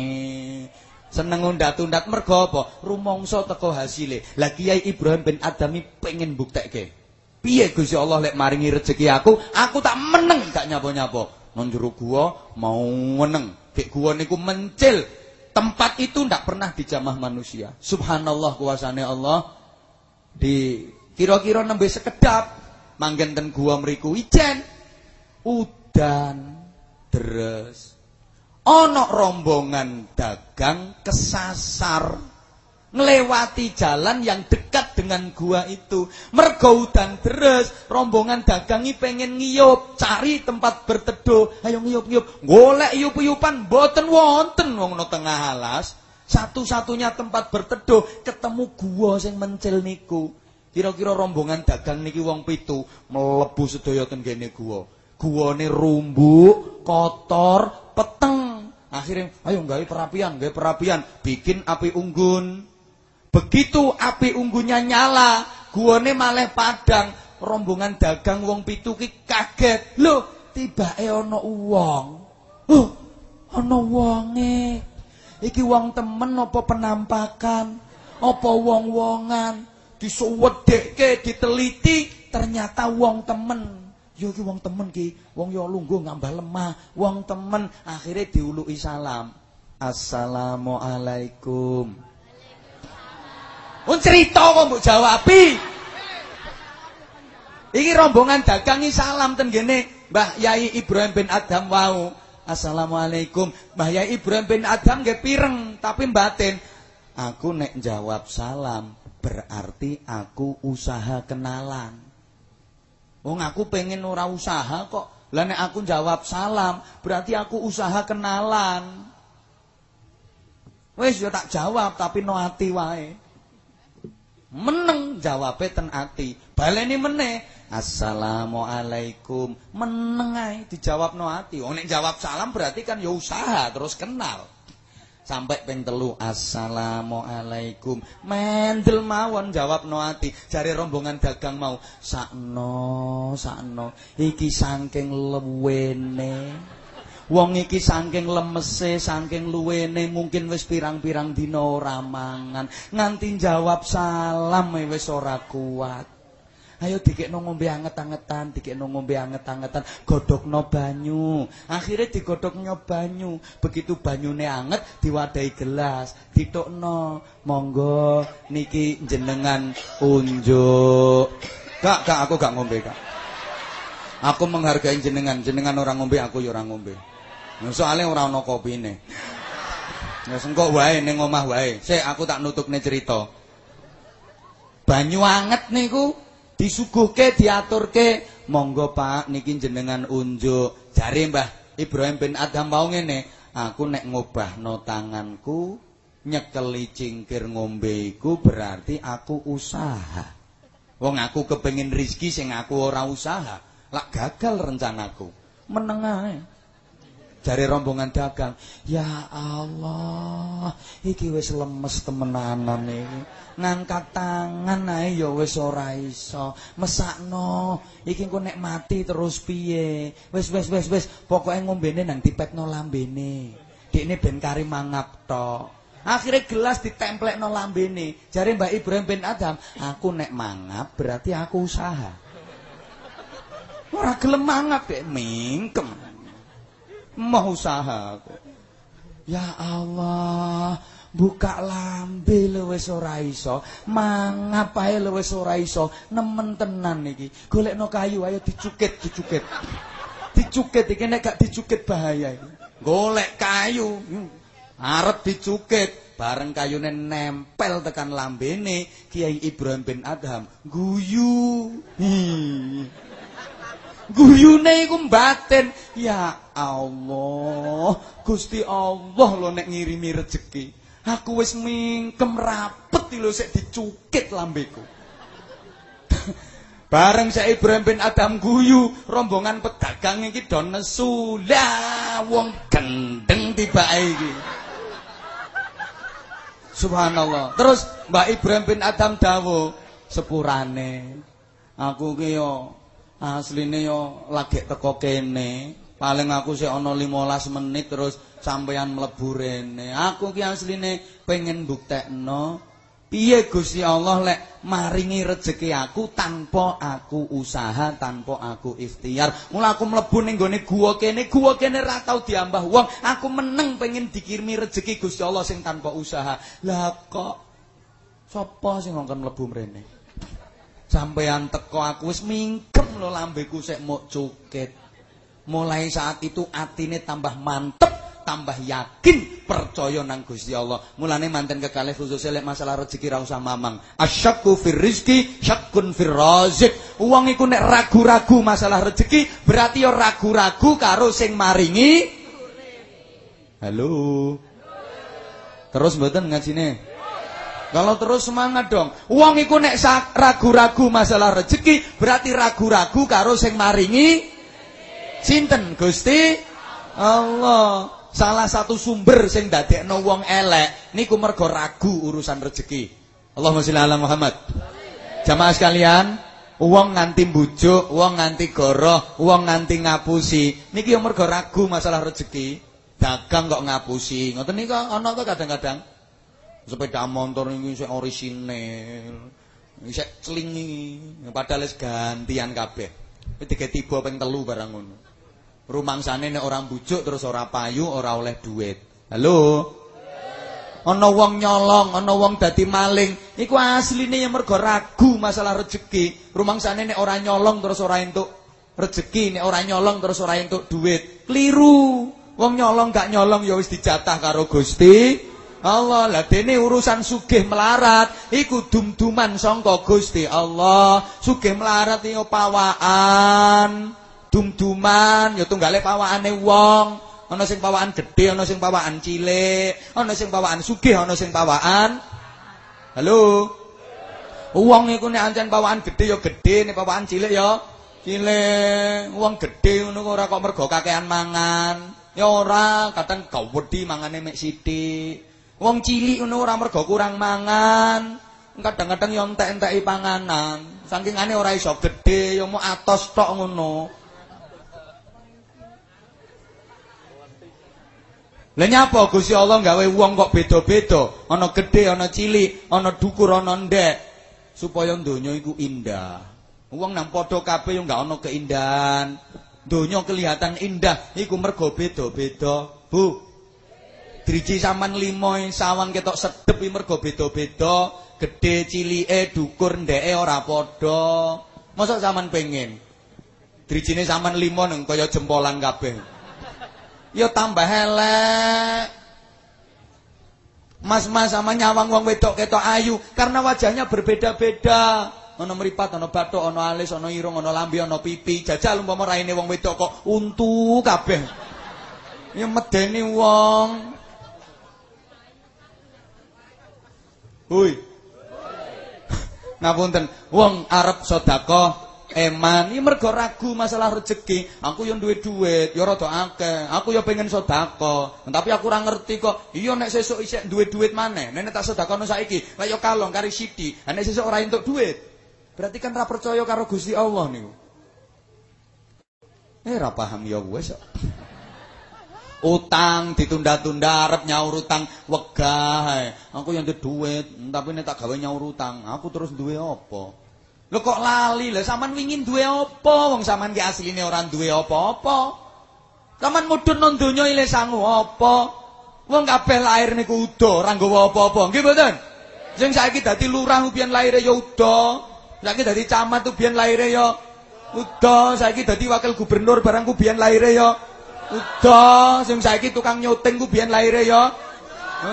Seneng undat-undat mergo apa? Rumangsa teko hasile. Lah Kiai Ibrahim bin Adami pengen buktekke. Piye Gusti Allah lek maringi rezeki aku, aku tak meneng gak nyapa-nyapa. Nang jero gua mau meneng. Gek gua niku mencil. Tempat itu ndak pernah dijamah manusia. Subhanallah kuasane Allah di Kira-kira nembe sekedap manggen ten gua mriku ijen. Udan deres. Ana rombongan dagang kesasar ngelewati jalan yang dekat dengan gua itu. Mergo udan deres, rombongan dagangi pengen ngiyup, cari tempat berteduh. Ayo ngiyup-ngiyup, golek yup-yupan boten wonten wong no tengah alas. Satu-satunya tempat berteduh ketemu gua sing mencil niku. Kira-kira rombongan dagang niki wong pitu mlebu sedaya ten kene guwa. Guwane rumbuk, kotor. Akhirnya, ayo gawe perapian, gawe perapian, bikin api unggun. Begitu api unggunnya nyala, guwane malah padang. Rombongan dagang wong pitu ki kaget. Loh, tibake ana wong. Oh, ana wonge. Iki wong temen apa penampakan? Apa wong-wongan? disuwedekke diteliti ternyata wong temen yo ki wong temen ki wong yo lungguh ngambah lemah wong temen akhirnya diuluki salam assalamualaikum pun cerita kok mbok jawabi iki rombongan dagangi salam ten gene Mbah Yai Ibrahim bin Adam wau Assalamualaikum. Mbah Yai Ibrahim bin Adam nggih pireng tapi batin. Aku nek jawab salam berarti aku usaha kenalan. Wong aku pengen ora usaha kok. Lah aku jawab salam berarti aku usaha kenalan. Wis yo tak jawab tapi no ati wae. Meneng jawabe ten ati. Baleni meneh Assalamualaikum. Meneng ae dijawab no ati. Oh nek jawab salam berarti kan ya usaha terus kenal. Sampai ping telu Assalamualaikum. Mendel mawon jawab no ati. Jari rombongan dagang mau sakno, sakno. Iki saking luwene. Wong iki saking lemese, saking luwene mungkin wis pirang-pirang dina ora mangan. Nganti jawab salam wis ora kuat. Ayo dikekno ngombe anget-angetan, dikekno ngombe anget-angetan, godhokno banyu. Akhire digodhokno banyu. Begitu banyune anget diwadahi gelas, ditukno. Monggo niki jenengan unjuk. Kak, kak aku gak ngombe, Kak. Aku menghargai jenengan, jenengan orang ngombe, aku ya ora ngombe. Nah, soalnya ora ana kopine. Ya sengko wae ning omah wae. Sik aku tak nutupne cerita. Banyu anget niku disuguhke diaturke. Monggo Pak niki jenengan unjuk jare Mbah. Ibrahim bin Adam mau ngene. Aku nek ngobahno tanganku nyekeli cingkir ngombe iku berarti aku usaha. Wong aku kepengin rizki sing aku ora usaha lak gagal rencanaku. Meneng Jari rombongan dagang, ya Allah, iki wis lemes temenanan iki. Ngangkat tangan ae ya wis ora iso. Mesakno, iki engko nek mati terus piye? Wis wis wis wis, pokoke ngombene nang dipetno lambene. Dikne ben kari mangap tok. Akhirnya gelas ditemplekno lambene. Jari Mbak Ibrahim bin Adam, aku nek mangap berarti aku usaha. Ora gelem mangap dek mingkem mau usaha. Ya Allah, buka lambe wis ora iso, mangap ae wis ora iso, nemen tenan iki. Golekno kayu ayo dicukit, dicukit. Dicukit iki nek gak dicukit bahaya iki. Golek kayu, arep dicukit, bareng kayune nempel tekan lambene Kiai Ibrahim bin Adham guyu. Hi. Guyune iku batin. Ya Allah, Gusti Allah lho nek ngirimi rejeki. Aku wis mingkem rapet lho sik dicukit lambeku. Bareng saya Ibrahim bin Adam guyu, rombongan pedagang iki do nesu. Wong gendeng tibake iki. Subhanallah. Terus Mbak Ibrahim bin Adam dawuh, sepurane aku ki Asline yo lagi teko kene. Paling aku sik ana 15 menit terus sampeyan mlebu rene. Aku ki asline pengen buktekno piye Gusti Allah lek maringi rejeki aku tanpa aku usaha, tanpa aku ikhtiar. Mula aku mlebu ning gone guwa kene, guwa kene ra tau diambah wong. Aku meneng pengen dikirimi rejeki Gusti Allah sing tanpa usaha. Lah kok sapa sing ngongkon mlebu mrene? Sampean teko aku wis lho lambeku sik mok cukit. Mulai saat itu atine tambah mantep, tambah yakin percaya nang Gusti Allah. Mulane manten kekalih khusus lek masalah rezeki ra usah mamang. Asyakku fir rizki, syakkun fir razik. Wong iku nek ragu-ragu masalah rezeki, berarti ya ragu-ragu karo sing maringi. Halo. Terus mboten ngajine? Kalau terus semangat dong. Uang iku nek ragu-ragu masalah rezeki, berarti ragu-ragu karo sing maringi sinten Gusti Allah. Salah satu sumber sing dadekno wong elek niku mergo ragu urusan rezeki. Allahumma sholli ala Muhammad. Jamaah sekalian, uang nganti bujuk, uang nganti goroh, uang nganti ngapusi. Niki mergo ragu masalah rezeki. Dagang kok ngapusi. Ngoten niku ana to kadang-kadang sepeda motor ini sik orisinil. Sik celingi, padahal wis gantian kabeh. Tiga tiba ping telu barang ngono. Rumangsane nek orang bujuk terus ora payu, ora oleh duit. Halo. Ana wong nyolong, ana wong dadi maling, iku asline ya mergo ragu masalah rezeki. Rumangsane nek ora nyolong terus ora entuk rezeki, nek ora nyolong terus ora entuk duit. Keliru. Wong nyolong gak nyolong ya wis dijatah karo Gusti Allah. Lah dene urusan sugih melarat iku dum-duman sangka Gusti Allah. Sugih melarat iki pawaan. Dum-duman ya tunggale pawakane wong. Ana sing pawaan gedhe, ana sing pawaan cilik, ana sing pawaan sugih, ana sing pawaan Halo. Wong iku nek ancen pawaan gedhe ya gedhe, nek pawaan cilik ya cilik. Wong gedhe ngono ora kok mergo kakean mangan. Ya ora, kadang gawedi mangane mek sithik. Wong cilik ngono ora mergo kurang mangan. Kadang-kadang yo entek-enteki panganan. Sakingane ora iso gedhe, yo mau atos tok ngono. Lah nyapa Gusti Allah gawe wong kok beda-beda, ana gedhe, ana cilik, ana dukur, ana ndek, supaya donya iku indah. Wong nang padha kabeh yo enggak ana keindahan. Donya kelihatan indah iku mergo beda-beda. Bu. Driji sampean limo sawang ketok sedep mergo beda-beda, gedhe cilike dukur ndeke ora padha. Mosok sampean pengen drijine sampean limo nang kaya jempolan kabeh. Ya tambah elek. Mas-mas sama nyawang wong wedok ketok ayu karena wajahnya berbeda-beda. ana mripat, ana bathuk, ana alis, ana irung, ana lambe, ana pipi. Jajal umpama raine wong wedok kok untu kabeh. Ya medeni wong. Hui. Ngapunten, wong arep sedekah eman iki mergo ragu masalah rezeki aku yo duwe duit yo rada akeh aku yo pengen sedekah tapi aku ora ngerti kok iya nek sesuk isih duwe duit maneh nek tak sedekahno saiki lha yo kalong kari sithik nek sesuk ora entuk duit Berarti kan ra percaya karo Gusti Allah niku. Eh ra paham ya wis kok. Utang ditunda-tunda arep nyaur utang wegah Aku yang duit, tapi nek tak gawe nyaur utang, aku terus duwe apa? Lho kok lali lho sampean wingin duwe apa? Wong sampean ki asline ora duwe apa-apa. Sampean mudhun nang donya ile sangu apa? Wong kabeh lahir niku udo, ora nggawa apa-apa. Nggih mboten? Sing saiki dadi lurah upian lahir ya udo. Saiki dadi camat tuh biyen lahire ya uda, saiki dadi wakil gubernur barang ku biyen lahire ya uda, sing saiki tukang nyuting ku biyen lahire ya.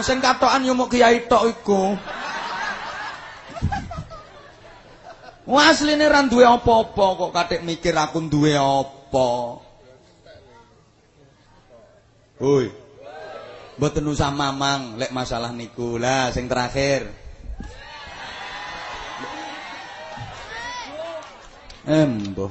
Sing katokan yo mok kiai tok iku. Wah asline ra duwe apa-apa kok katik mikir aku duwe apa. Hoi. Mboten usah mamang lek masalah niku. Lah sing terakhir. Embo.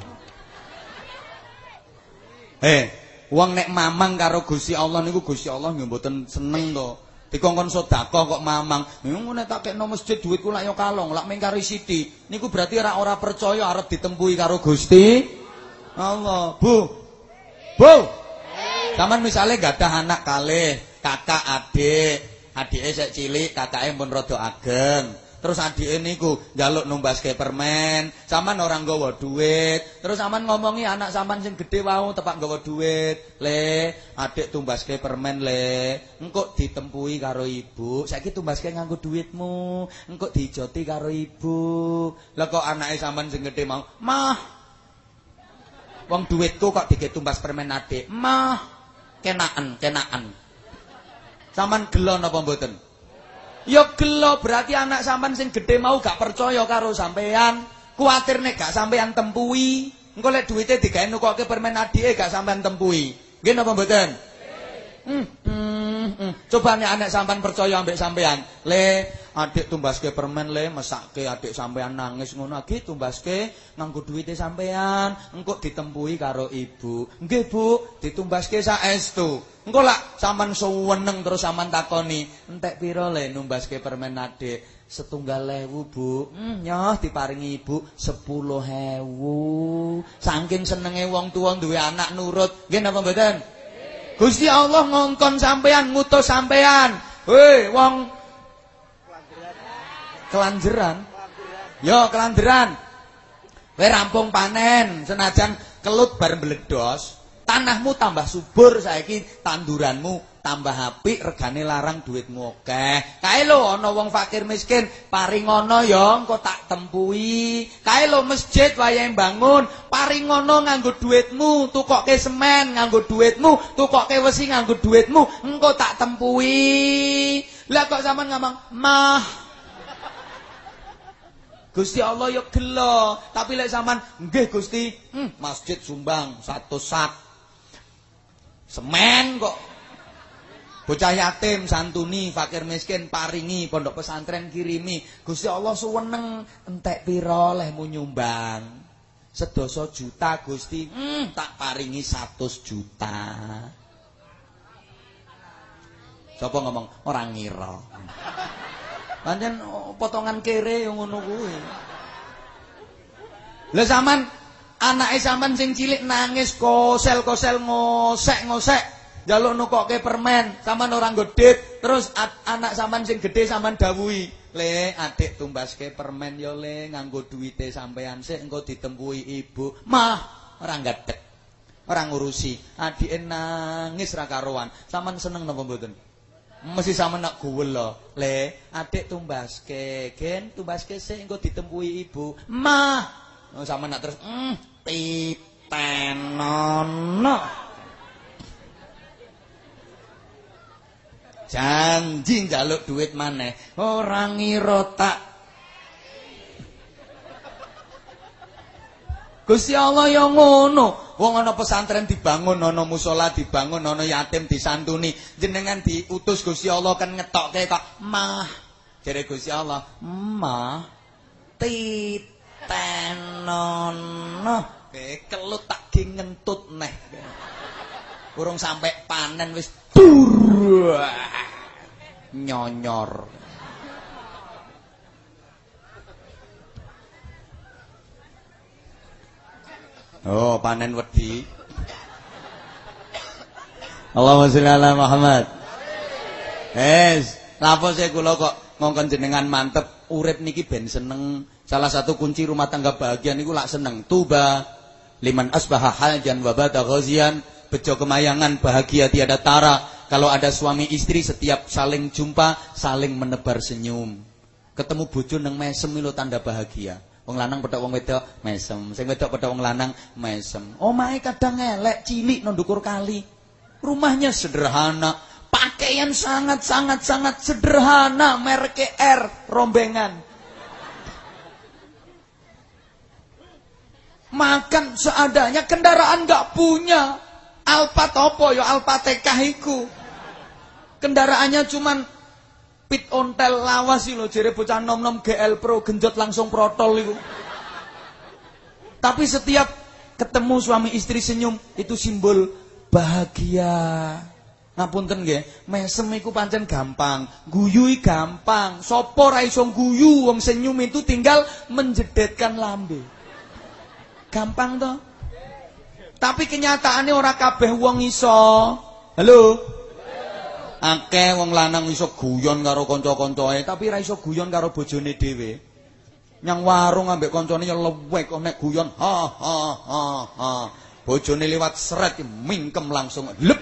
Eh, wong nek mamang karo Gusti Allah niku Gusti Allah nggih mboten seneng to. Dikongkon sedekah kok mamang. Ngono nek tak kekno masjid dhuwitku lak yo kalong, lak mengkari siti. Niku berarti ora ora percaya arep ditempuhi karo Gusti Allah. Bu. Bu. Taman misalnya gak ada anak kalih, kakak adik, adike sik cilik, kakake pun rada ageng. Terus adike niku njaluk numbaske permen, sampean orang nggawa duit. Terus sampean ngomongi anak sampean sing gedhe wau tepak nggawa duit. Le, adik tumbaske permen le. Engko ditempuhi karo ibu. Saiki tumbaske nganggo duitmu. Engko dijoti karo ibu. Lah kok anake sampean sing gedhe mau, "Mah, wong duitku kok dikek tumbas permen adik." "Mah, kenaan, kenaan." Sampean gelon apa mboten? Ya gelo berarti anak sampean sing gede mau gak percaya karo sampean. Kuatir nek gak sampean tempuhi. Engko lek duwite digawe nukoke permen adike gak sampean tempuhi. Nggih napa mboten? Hmm, Coba nek anak sampean percaya ambek sampean. Le, adik tumbaske permen le, mesake adik sampean nangis ngono lagi tumbaske nganggo duwite sampean, engko ditempuhi karo ibu. Nggih, Bu, ditumbaske saestu. Engko lak sampean suweneng terus sampean takoni, entek pira le numbaske permen adik? Setunggal ewu bu hmm, Nyoh diparingi ibu Sepuluh ewu Saking senenge wong tua duwe anak nurut Gini apa mboten? Gusti Allah ngongkon sampean ngutus sampean. Hei wong. Kelanjeran? Yo kelanjeran. We rampung panen. Senajan kelut bareng beledos tanahmu tambah subur saiki tanduranmu tambah apik regane larang duitmu akeh. Kae lho ana wong fakir miskin, paringono ya engko tak tempui. Kae lho masjid wayahe bangun, paringono nganggo duitmu, tukokke semen nganggo duitmu, tukokke wesi nganggo duitmu, engko tak tempui. Lah kok sampean ngomong, "Mah, Gusti Allah ya gelo, tapi lek sampean nggih Gusti, hmm, masjid sumbang satu sak. Semen kok Bocah yatim santuni, fakir miskin paringi, pondok pesantren kirimi. Gusti Allah suweneng entek pira lehmu nyumbang. Sedoso juta Gusti, hmm, tak paringi 100 juta. Sapa ngomong orang ngira. Pancen oh, potongan kere yang ngono kuwi. Lah sampean anake sampean sing cilik nangis kosel-kosel ngosek-ngosek jaluk nukokke permen, sampean ora nggodit, terus anak sampean sing gedhe sampean dawuhi, "Le, adik tumbaske permen yo Le, nganggo duwite sampean sik engko ditempui ibu." Mah, ora ngedek. Ora ngurusi. Adike nangis ra karuan. Sampean seneng napa mboten? Mesti sampean nak guwel lho. Le, adik tumbaske, gen tumbaske sik engko ditempui ibu. Mah, oh, sampean nak terus, "Mm, titenono." Janji njaluk duit maneh. Ora ngira tak. Gusti Allah ya ngono. Wong ana pesantren dibangun ana musala dibangun ana yatim disantuni. Jenengan diutus Gusti Allah kan ngetokke kok mah. Jere Gusti Allah mah. Titenono. Kelut tak ge ngentut neh urung sampai panen wis nyonyor. Oh panen wedi. Allahumma sholli ala Muhammad. Es lapo saya kula kok ngongkon jenengan mantep. Urip niki ben seneng. Salah satu kunci rumah tangga bahagia niku lak seneng. Tuba liman asbaha haljan wa bata ghazian bejo kemayangan bahagia tiada tara kalau ada suami istri setiap saling jumpa saling menebar senyum. Ketemu bojo nang mesem itu tanda bahagia. Wong lanang pedhok wong wedok mesem, sing wedok pedhok wong lanang mesem. Omahe kadang elek, cilik nondukur kali. Rumahnya sederhana, pakaian sangat-sangat sangat sederhana, merek R, rombengan. Makan seadanya, kendaraan nggak punya. Alpat apa ya Alpat TK iku. Kendaraannya cuman pit ontel lawas sih lo jere bocah nom-nom GL Pro genjot langsung protol itu. Tapi setiap ketemu suami istri senyum itu simbol bahagia. Ngapunten nggih, mesem iku pancen gampang, guyu gampang. Sopo ra iso guyu wong senyum itu tinggal menjedetkan lambe. Gampang toh? Tapi kenyataannya ora kabeh wong iso. Halo? Akeh wong lanang iso guyon karo kanca-kancane, tapi ra iso guyon karo bojone dhewe. Nyang warung ambek kancane ya lewek kok nek guyon ha ha ha ha. Bojone liwat seret mingkem langsung lep.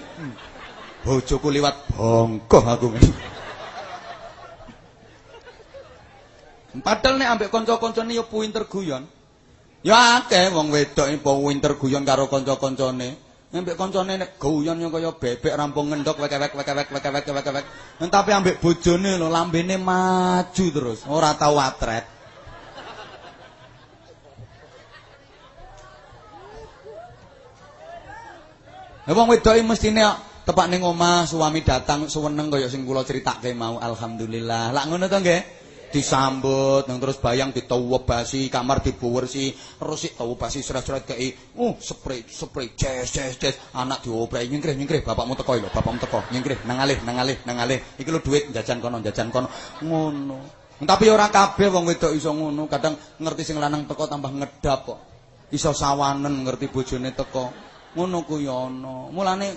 Bojoku liwat bongkoh aku. Padahal nek ambek kanca-kancane ya pinter guyon. Ya akeh wong wedok iki winter guyon karo kanca-kancane. Ambek kancane nek guyon yo kaya bebek rampung ngendok wek-wek wek-wek wek-wek wek-wek. Tapi ambek bojone lho lambene maju terus, ora tau atret. Wong wedok iki mestine tepak ning omah suami datang suweneng kaya sing kula critakake mau alhamdulillah. Lah ngono to nggih? Disambut nang terus bayang ditawebasi kamar dibuwersi resik tawebasi seret-seret kei uh spray spray ces ces ces anak diobrei nyingkrih nyingkrih bapakmu teko lho bapakmu teko. Nyingkrih nang alih nang alih nang alih iki lho duit jajan kono jajan kono. Ngono. Tapi ora kabeh wong wedok iso ngono kadang ngerti sing lanang teko tambah ngedap kok. Iso sawanen ngerti bojone teko. Ngono ku ya ana. Mulane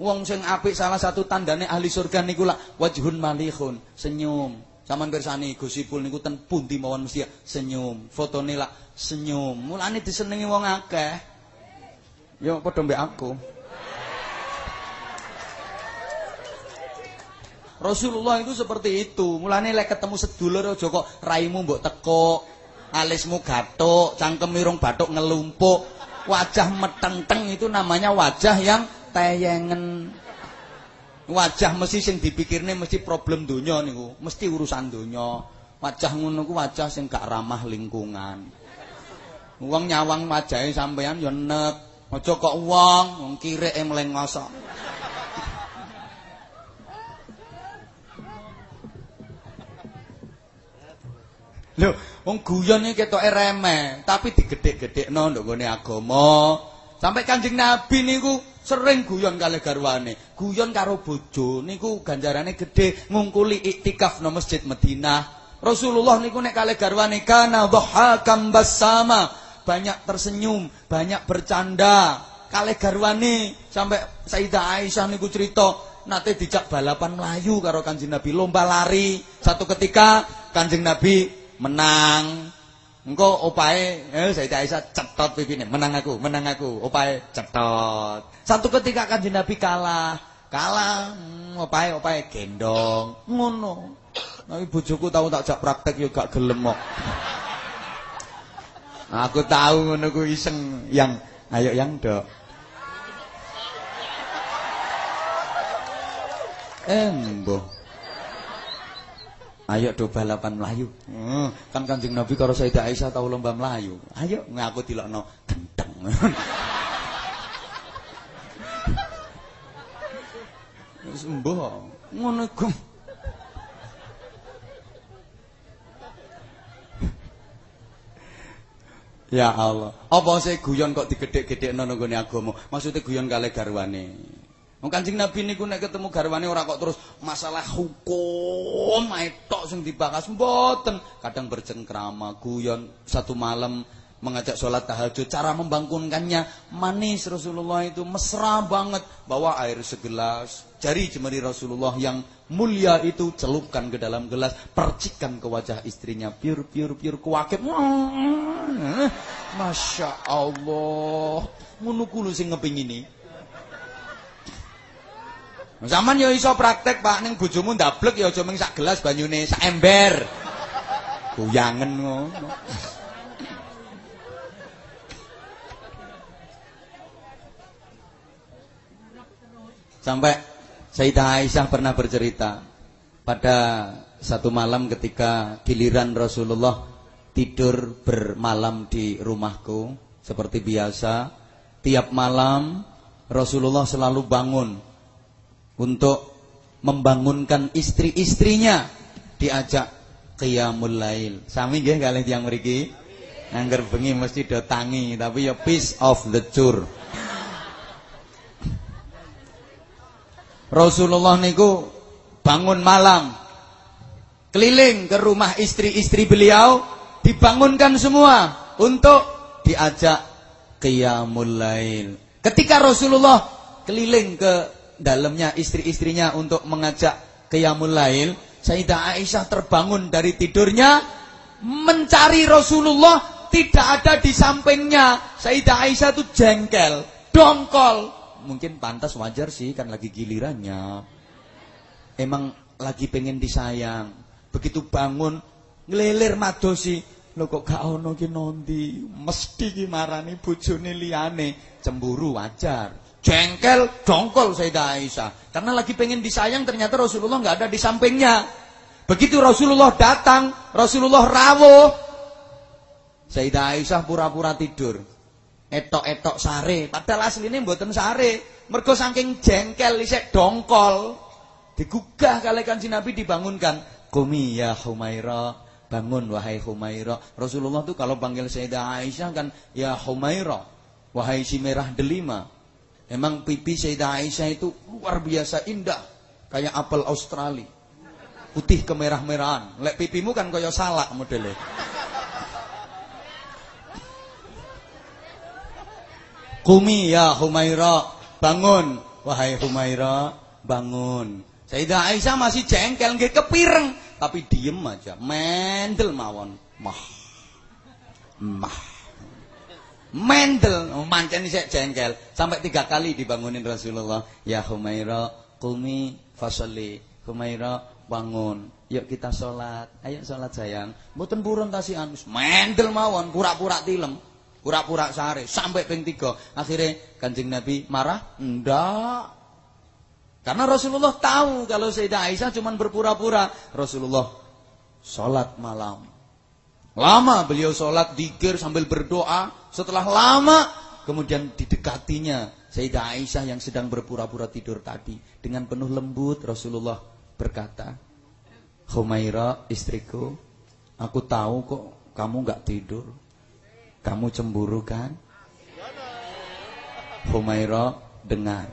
wong sing apik salah satu tandane ahli surga niku lak wajhun malihun senyum Saman bersani Gus Ipul niku ten pundi mawon mesti senyum. Fotone lak senyum. Mulane disenengi wong akeh. Yo padha mbek aku. Rasulullah itu seperti itu. Mulane lek ketemu sedulur aja kok raimu mbok teko, alismu gatuk, cangkem irung batuk ngelumpuk, wajah metenteng itu namanya wajah yang teyengen. Wajah mesti sing dipikirne mesti problem donya niku, mesti urusan donya. Wajah ngono ku wajah sing gak ramah lingkungan. Wong nyawang wajahe sampean ya nek Aja kok wong wong kirike mlengosok. Lho, wong guyon iki ketoke remeh, tapi digedhek-gedhekno nduk nggone agama. Sampai Kanjeng Nabi niku sering guyon kali garwane. Guyon karo bojo niku ganjarane gedhe ngungkuli iktikaf nang Masjid Madinah. Rasulullah niku nek kali garwane kana dhahakam basama banyak tersenyum, banyak bercanda. Kale garwane sampai Sayyidah Aisyah niku cerita nate dijak balapan Melayu karo Kanjeng Nabi lomba lari. Satu ketika Kanjeng Nabi menang. Engko opae eh Sayyidah Aisyah cetot pipine, menang aku, menang aku. Opae cetot. Satu ketika Kanjeng Nabi kalah. Kalah, hmm, opae gendong. Ngono. Tapi bojoku tahu tak jak praktek yo gak gelem kok. Aku tahu ngono ku iseng yang ayo yang dok. Embo. Ayo do balapan Melayu. Hmm, kan Kanjeng Nabi karo Sayyidah Aisyah tahu lomba Melayu. Ayo ngaku dilokno gendeng. Wis embo. Ngono ku. Ya Allah. Apa sih guyon kok digedhek-gedhekno nang agama? Maksudnya guyon kali garwane. Wong Kanjeng Nabi niku nek ketemu garwane ora kok terus masalah hukum ae tok sing dibahas mboten. Kadang bercengkrama, guyon satu malam mengajak sholat tahajud, cara membangunkannya manis Rasulullah itu mesra banget, bawa air segelas, jari jemari Rasulullah yang mulia itu celupkan ke dalam gelas, percikan ke wajah istrinya, piur piur piur kuakit, masya Allah, menukulu sing ngepingini. Zaman yo iso praktek Pak ning bojomu ndablek aja mung sak gelas banyune sak ember. Goyangen ngono. Sampai Sayyidah Aisyah pernah bercerita pada satu malam ketika giliran Rasulullah tidur bermalam di rumahku seperti biasa, tiap malam Rasulullah selalu bangun untuk membangunkan istri-istrinya diajak qiyamul lail. Sami nggih kalih tiyang mriki? Angger bengi mesti do tangi, tapi ya peace of the chur. Rasulullah niku bangun malam keliling ke rumah istri-istri beliau dibangunkan semua untuk diajak qiyamul lail. Ketika Rasulullah keliling ke dalamnya istri-istrinya untuk mengajak qiyamul lail, Sayyidah Aisyah terbangun dari tidurnya mencari Rasulullah tidak ada di sampingnya. Sayyidah Aisyah itu jengkel, dongkol, mungkin pantas wajar sih kan lagi gilirannya. Emang lagi pengen disayang. Begitu bangun ngelilir madosi, lo kok gak ono ki nondi, mesti ki marani bojone liyane, cemburu wajar. Jengkel, dongkol Sayyidah Aisyah. Karena lagi pengen disayang ternyata Rasulullah nggak ada di sampingnya. Begitu Rasulullah datang, Rasulullah rawuh. Sayyidah Aisyah pura-pura tidur etok-etok sare, padahal asline mboten sare. Mergo saking jengkel isek dongkol. Digugah kali Kanjeng Nabi dibangunkan. Kumi ya Humaira, bangun wahai Humaira. Rasulullah tuh kalau panggil Sayyidah Aisyah kan ya Humaira, wahai si merah delima. Emang pipi Sayyidah Aisyah itu luar biasa indah, kayak apel Australia. Putih kemerah-merahan. Lek pipimu kan kaya salak modelnya. Kumi ya Humaira, bangun. Wahai Humaira, bangun. Sayyidah Aisyah masih jengkel nggih kepireng, tapi diem aja, mendel mawon. Mah. Mah. Mendel, oh, mancen isek jengkel. Sampai tiga kali dibangunin Rasulullah. Ya Humaira, kumi fasalli. Humaira bangun. Yuk kita sholat. Ayo sholat sayang. Mboten purun tasi anus. Mendel mawon pura-pura tilem. Pura-pura sare sampai ping tiga. Akhirnya Kanjeng Nabi marah? Enggak. Karena Rasulullah tahu kalau Sayyidah Aisyah cuma berpura-pura. Rasulullah sholat malam. Lama beliau sholat dikir sambil berdoa. Setelah lama kemudian didekatinya Sayyidah Aisyah yang sedang berpura-pura tidur tadi. Dengan penuh lembut Rasulullah berkata, Humaira istriku, aku tahu kok kamu nggak tidur. Kamu cemburu kan? Humaira dengar.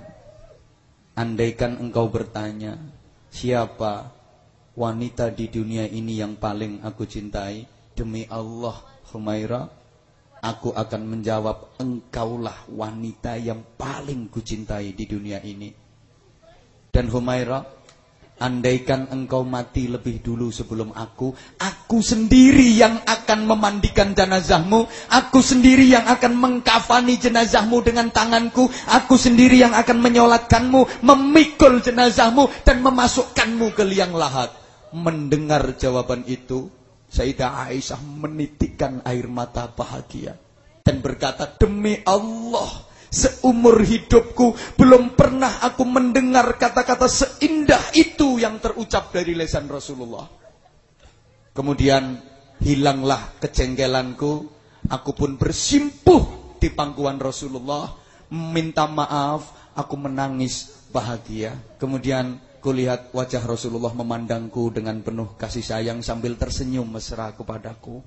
Andaikan engkau bertanya, siapa wanita di dunia ini yang paling aku cintai? Demi Allah, Humaira, aku akan menjawab, engkaulah wanita yang paling kucintai di dunia ini. Dan Humaira, Andaikan engkau mati lebih dulu sebelum aku, aku sendiri yang akan memandikan jenazahmu, aku sendiri yang akan mengkafani jenazahmu dengan tanganku, aku sendiri yang akan menyolatkanmu, memikul jenazahmu dan memasukkanmu ke liang lahat. Mendengar jawaban itu, Sayyidah Aisyah menitikkan air mata bahagia dan berkata, "Demi Allah, Seumur hidupku belum pernah aku mendengar kata-kata seindah itu yang terucap dari lesan Rasulullah. Kemudian hilanglah kecengkelanku, aku pun bersimpuh di pangkuan Rasulullah, minta maaf, aku menangis bahagia. Kemudian kulihat wajah Rasulullah memandangku dengan penuh kasih sayang sambil tersenyum mesra kepadaku.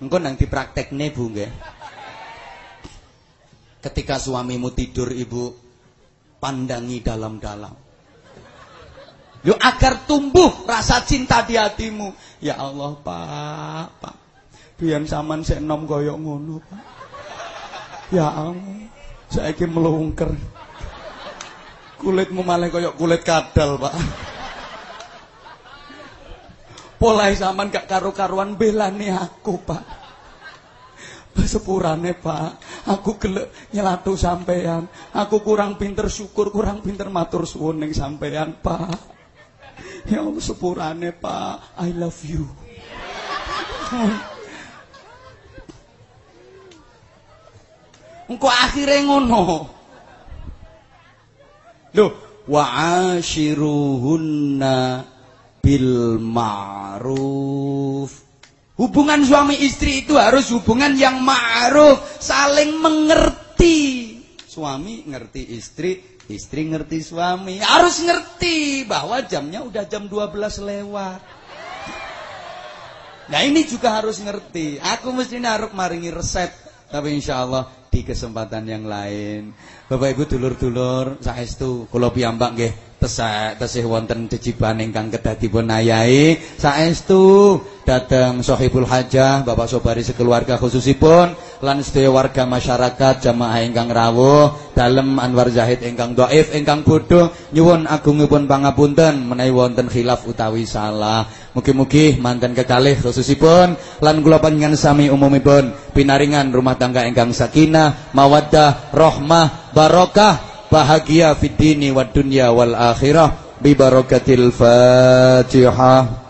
Engko nang dipraktekne Bu nggih. Ketika suamimu tidur Ibu pandangi dalam-dalam. Yo agar tumbuh rasa cinta di hatimu. Ya Allah, Pak, Pak. Biyen sampean sik enom kaya ngono, Pak. Ya Allah, saiki melungker. Kulitmu malah kaya kulit kadal, Pak. Polai zaman gak karu-karuan belani aku, Pak. Sepurane, Pak. Aku gelek nyelatu sampean. Aku kurang pinter syukur, kurang pinter matur suwun ning sampean, Pak. Ya Allah sepurane, Pak. I love you. Engko akhirnya ngono. Loh, wa ashiruhunna bil ma'ruf. Hubungan suami istri itu harus hubungan yang ma'ruf, saling mengerti. Suami ngerti istri, istri ngerti suami. Harus ngerti bahwa jamnya udah jam 12 lewat. Nah ini juga harus ngerti. Aku mesti naruh maringi resep. Tapi insya Allah di kesempatan yang lain. Bapak Ibu dulur-dulur, saestu kula piyambak nggih tesih wonten jejiban ingkang kedah dipun ayahi saestu dateng Sohibul Hajah Bapak Sobari sekeluarga khususipun lan sedaya warga masyarakat jamaah ingkang rawuh dalem Anwar Zahid ingkang dhaif ingkang bodho nyuwun agungipun pangapunten menawi wonten khilaf utawi salah. Mugi-mugi manten kekalih khususipun lan kula panjenengan sami umumipun pinaringan rumah tangga ingkang sakinah mawaddah rahmah barokah bahagia fid dini wad dunya wal akhirah. Bi barakatil Fatihah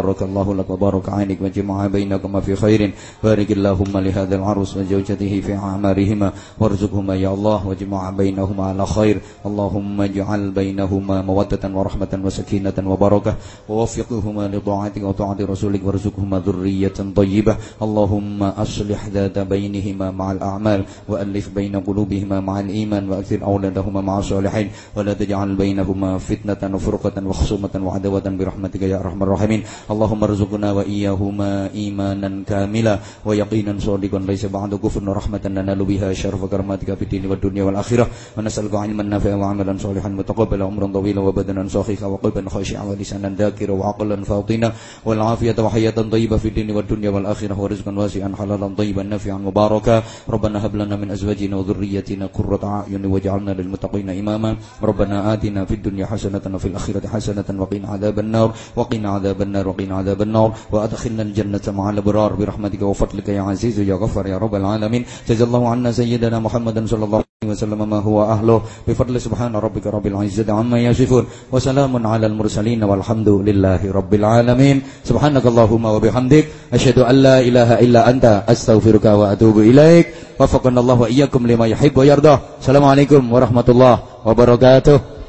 الله لك وبارك عينك وجمع بينكما في خير. بارك اللهم لهذا العروس وزوجته في أعمارهما. وارزقهما يا الله وجمع بينهما على خير. اللهم اجعل بينهما مودة ورحمة وسكينة وبركة. ووفقهما لطاعتك وطاعة رسولك. وارزقهما ذرية طيبة. اللهم أصلح ذات بينهما مع الأعمال. وألف بين قلوبهما مع الإيمان. وأكثر أولادهما مع الصالحين. ولا تجعل بينهما فتنة وفرقة وخصومة وعدوة برحمتك يا أرحم الراحمين. اللهم ارزقنا وإياهما إيمانا كاملا. ويقينا صادقا ليس بعد كفر رحمة ننال بها شرف كرماتك في الدين والدنيا والآخرة. ونسألك علما نافعا وعملا صالحا متقبلا عمرا طويلا وبدنا صحيحا وقلبا خاشعا ولسانا ذاكرا وعقلا فاطنا. والعافية وحياة طيبة في الدين والدنيا والآخرة ورزقا واسعا حلالا طيبا نافعا مباركا. ربنا هب لنا من أزواجنا وذريتنا قرة أعين واجعلنا للمتقين إماما. ربنا آتنا في الدنيا حسنة وفي الآخرة حسنة وقنا عذاب النار. وقنا عذاب النار. وقنا عذاب النار وأدخلنا الجنة مع الأبرار برحمتك وفضلك يا عزيز يا غفر يا رب العالمين. جزا الله عنا سيدنا محمد صلى الله عليه وسلم ما هو أهله. بفضل سبحان ربك رب العزة عما يصفون. وسلام على المرسلين والحمد لله رب العالمين. سبحانك اللهم وبحمدك. أشهد أن لا إله إلا أنت. أستغفرك وأتوب إليك. وفقنا الله وإياكم لما يحب ويرضى. السلام عليكم ورحمة الله wabarakatuh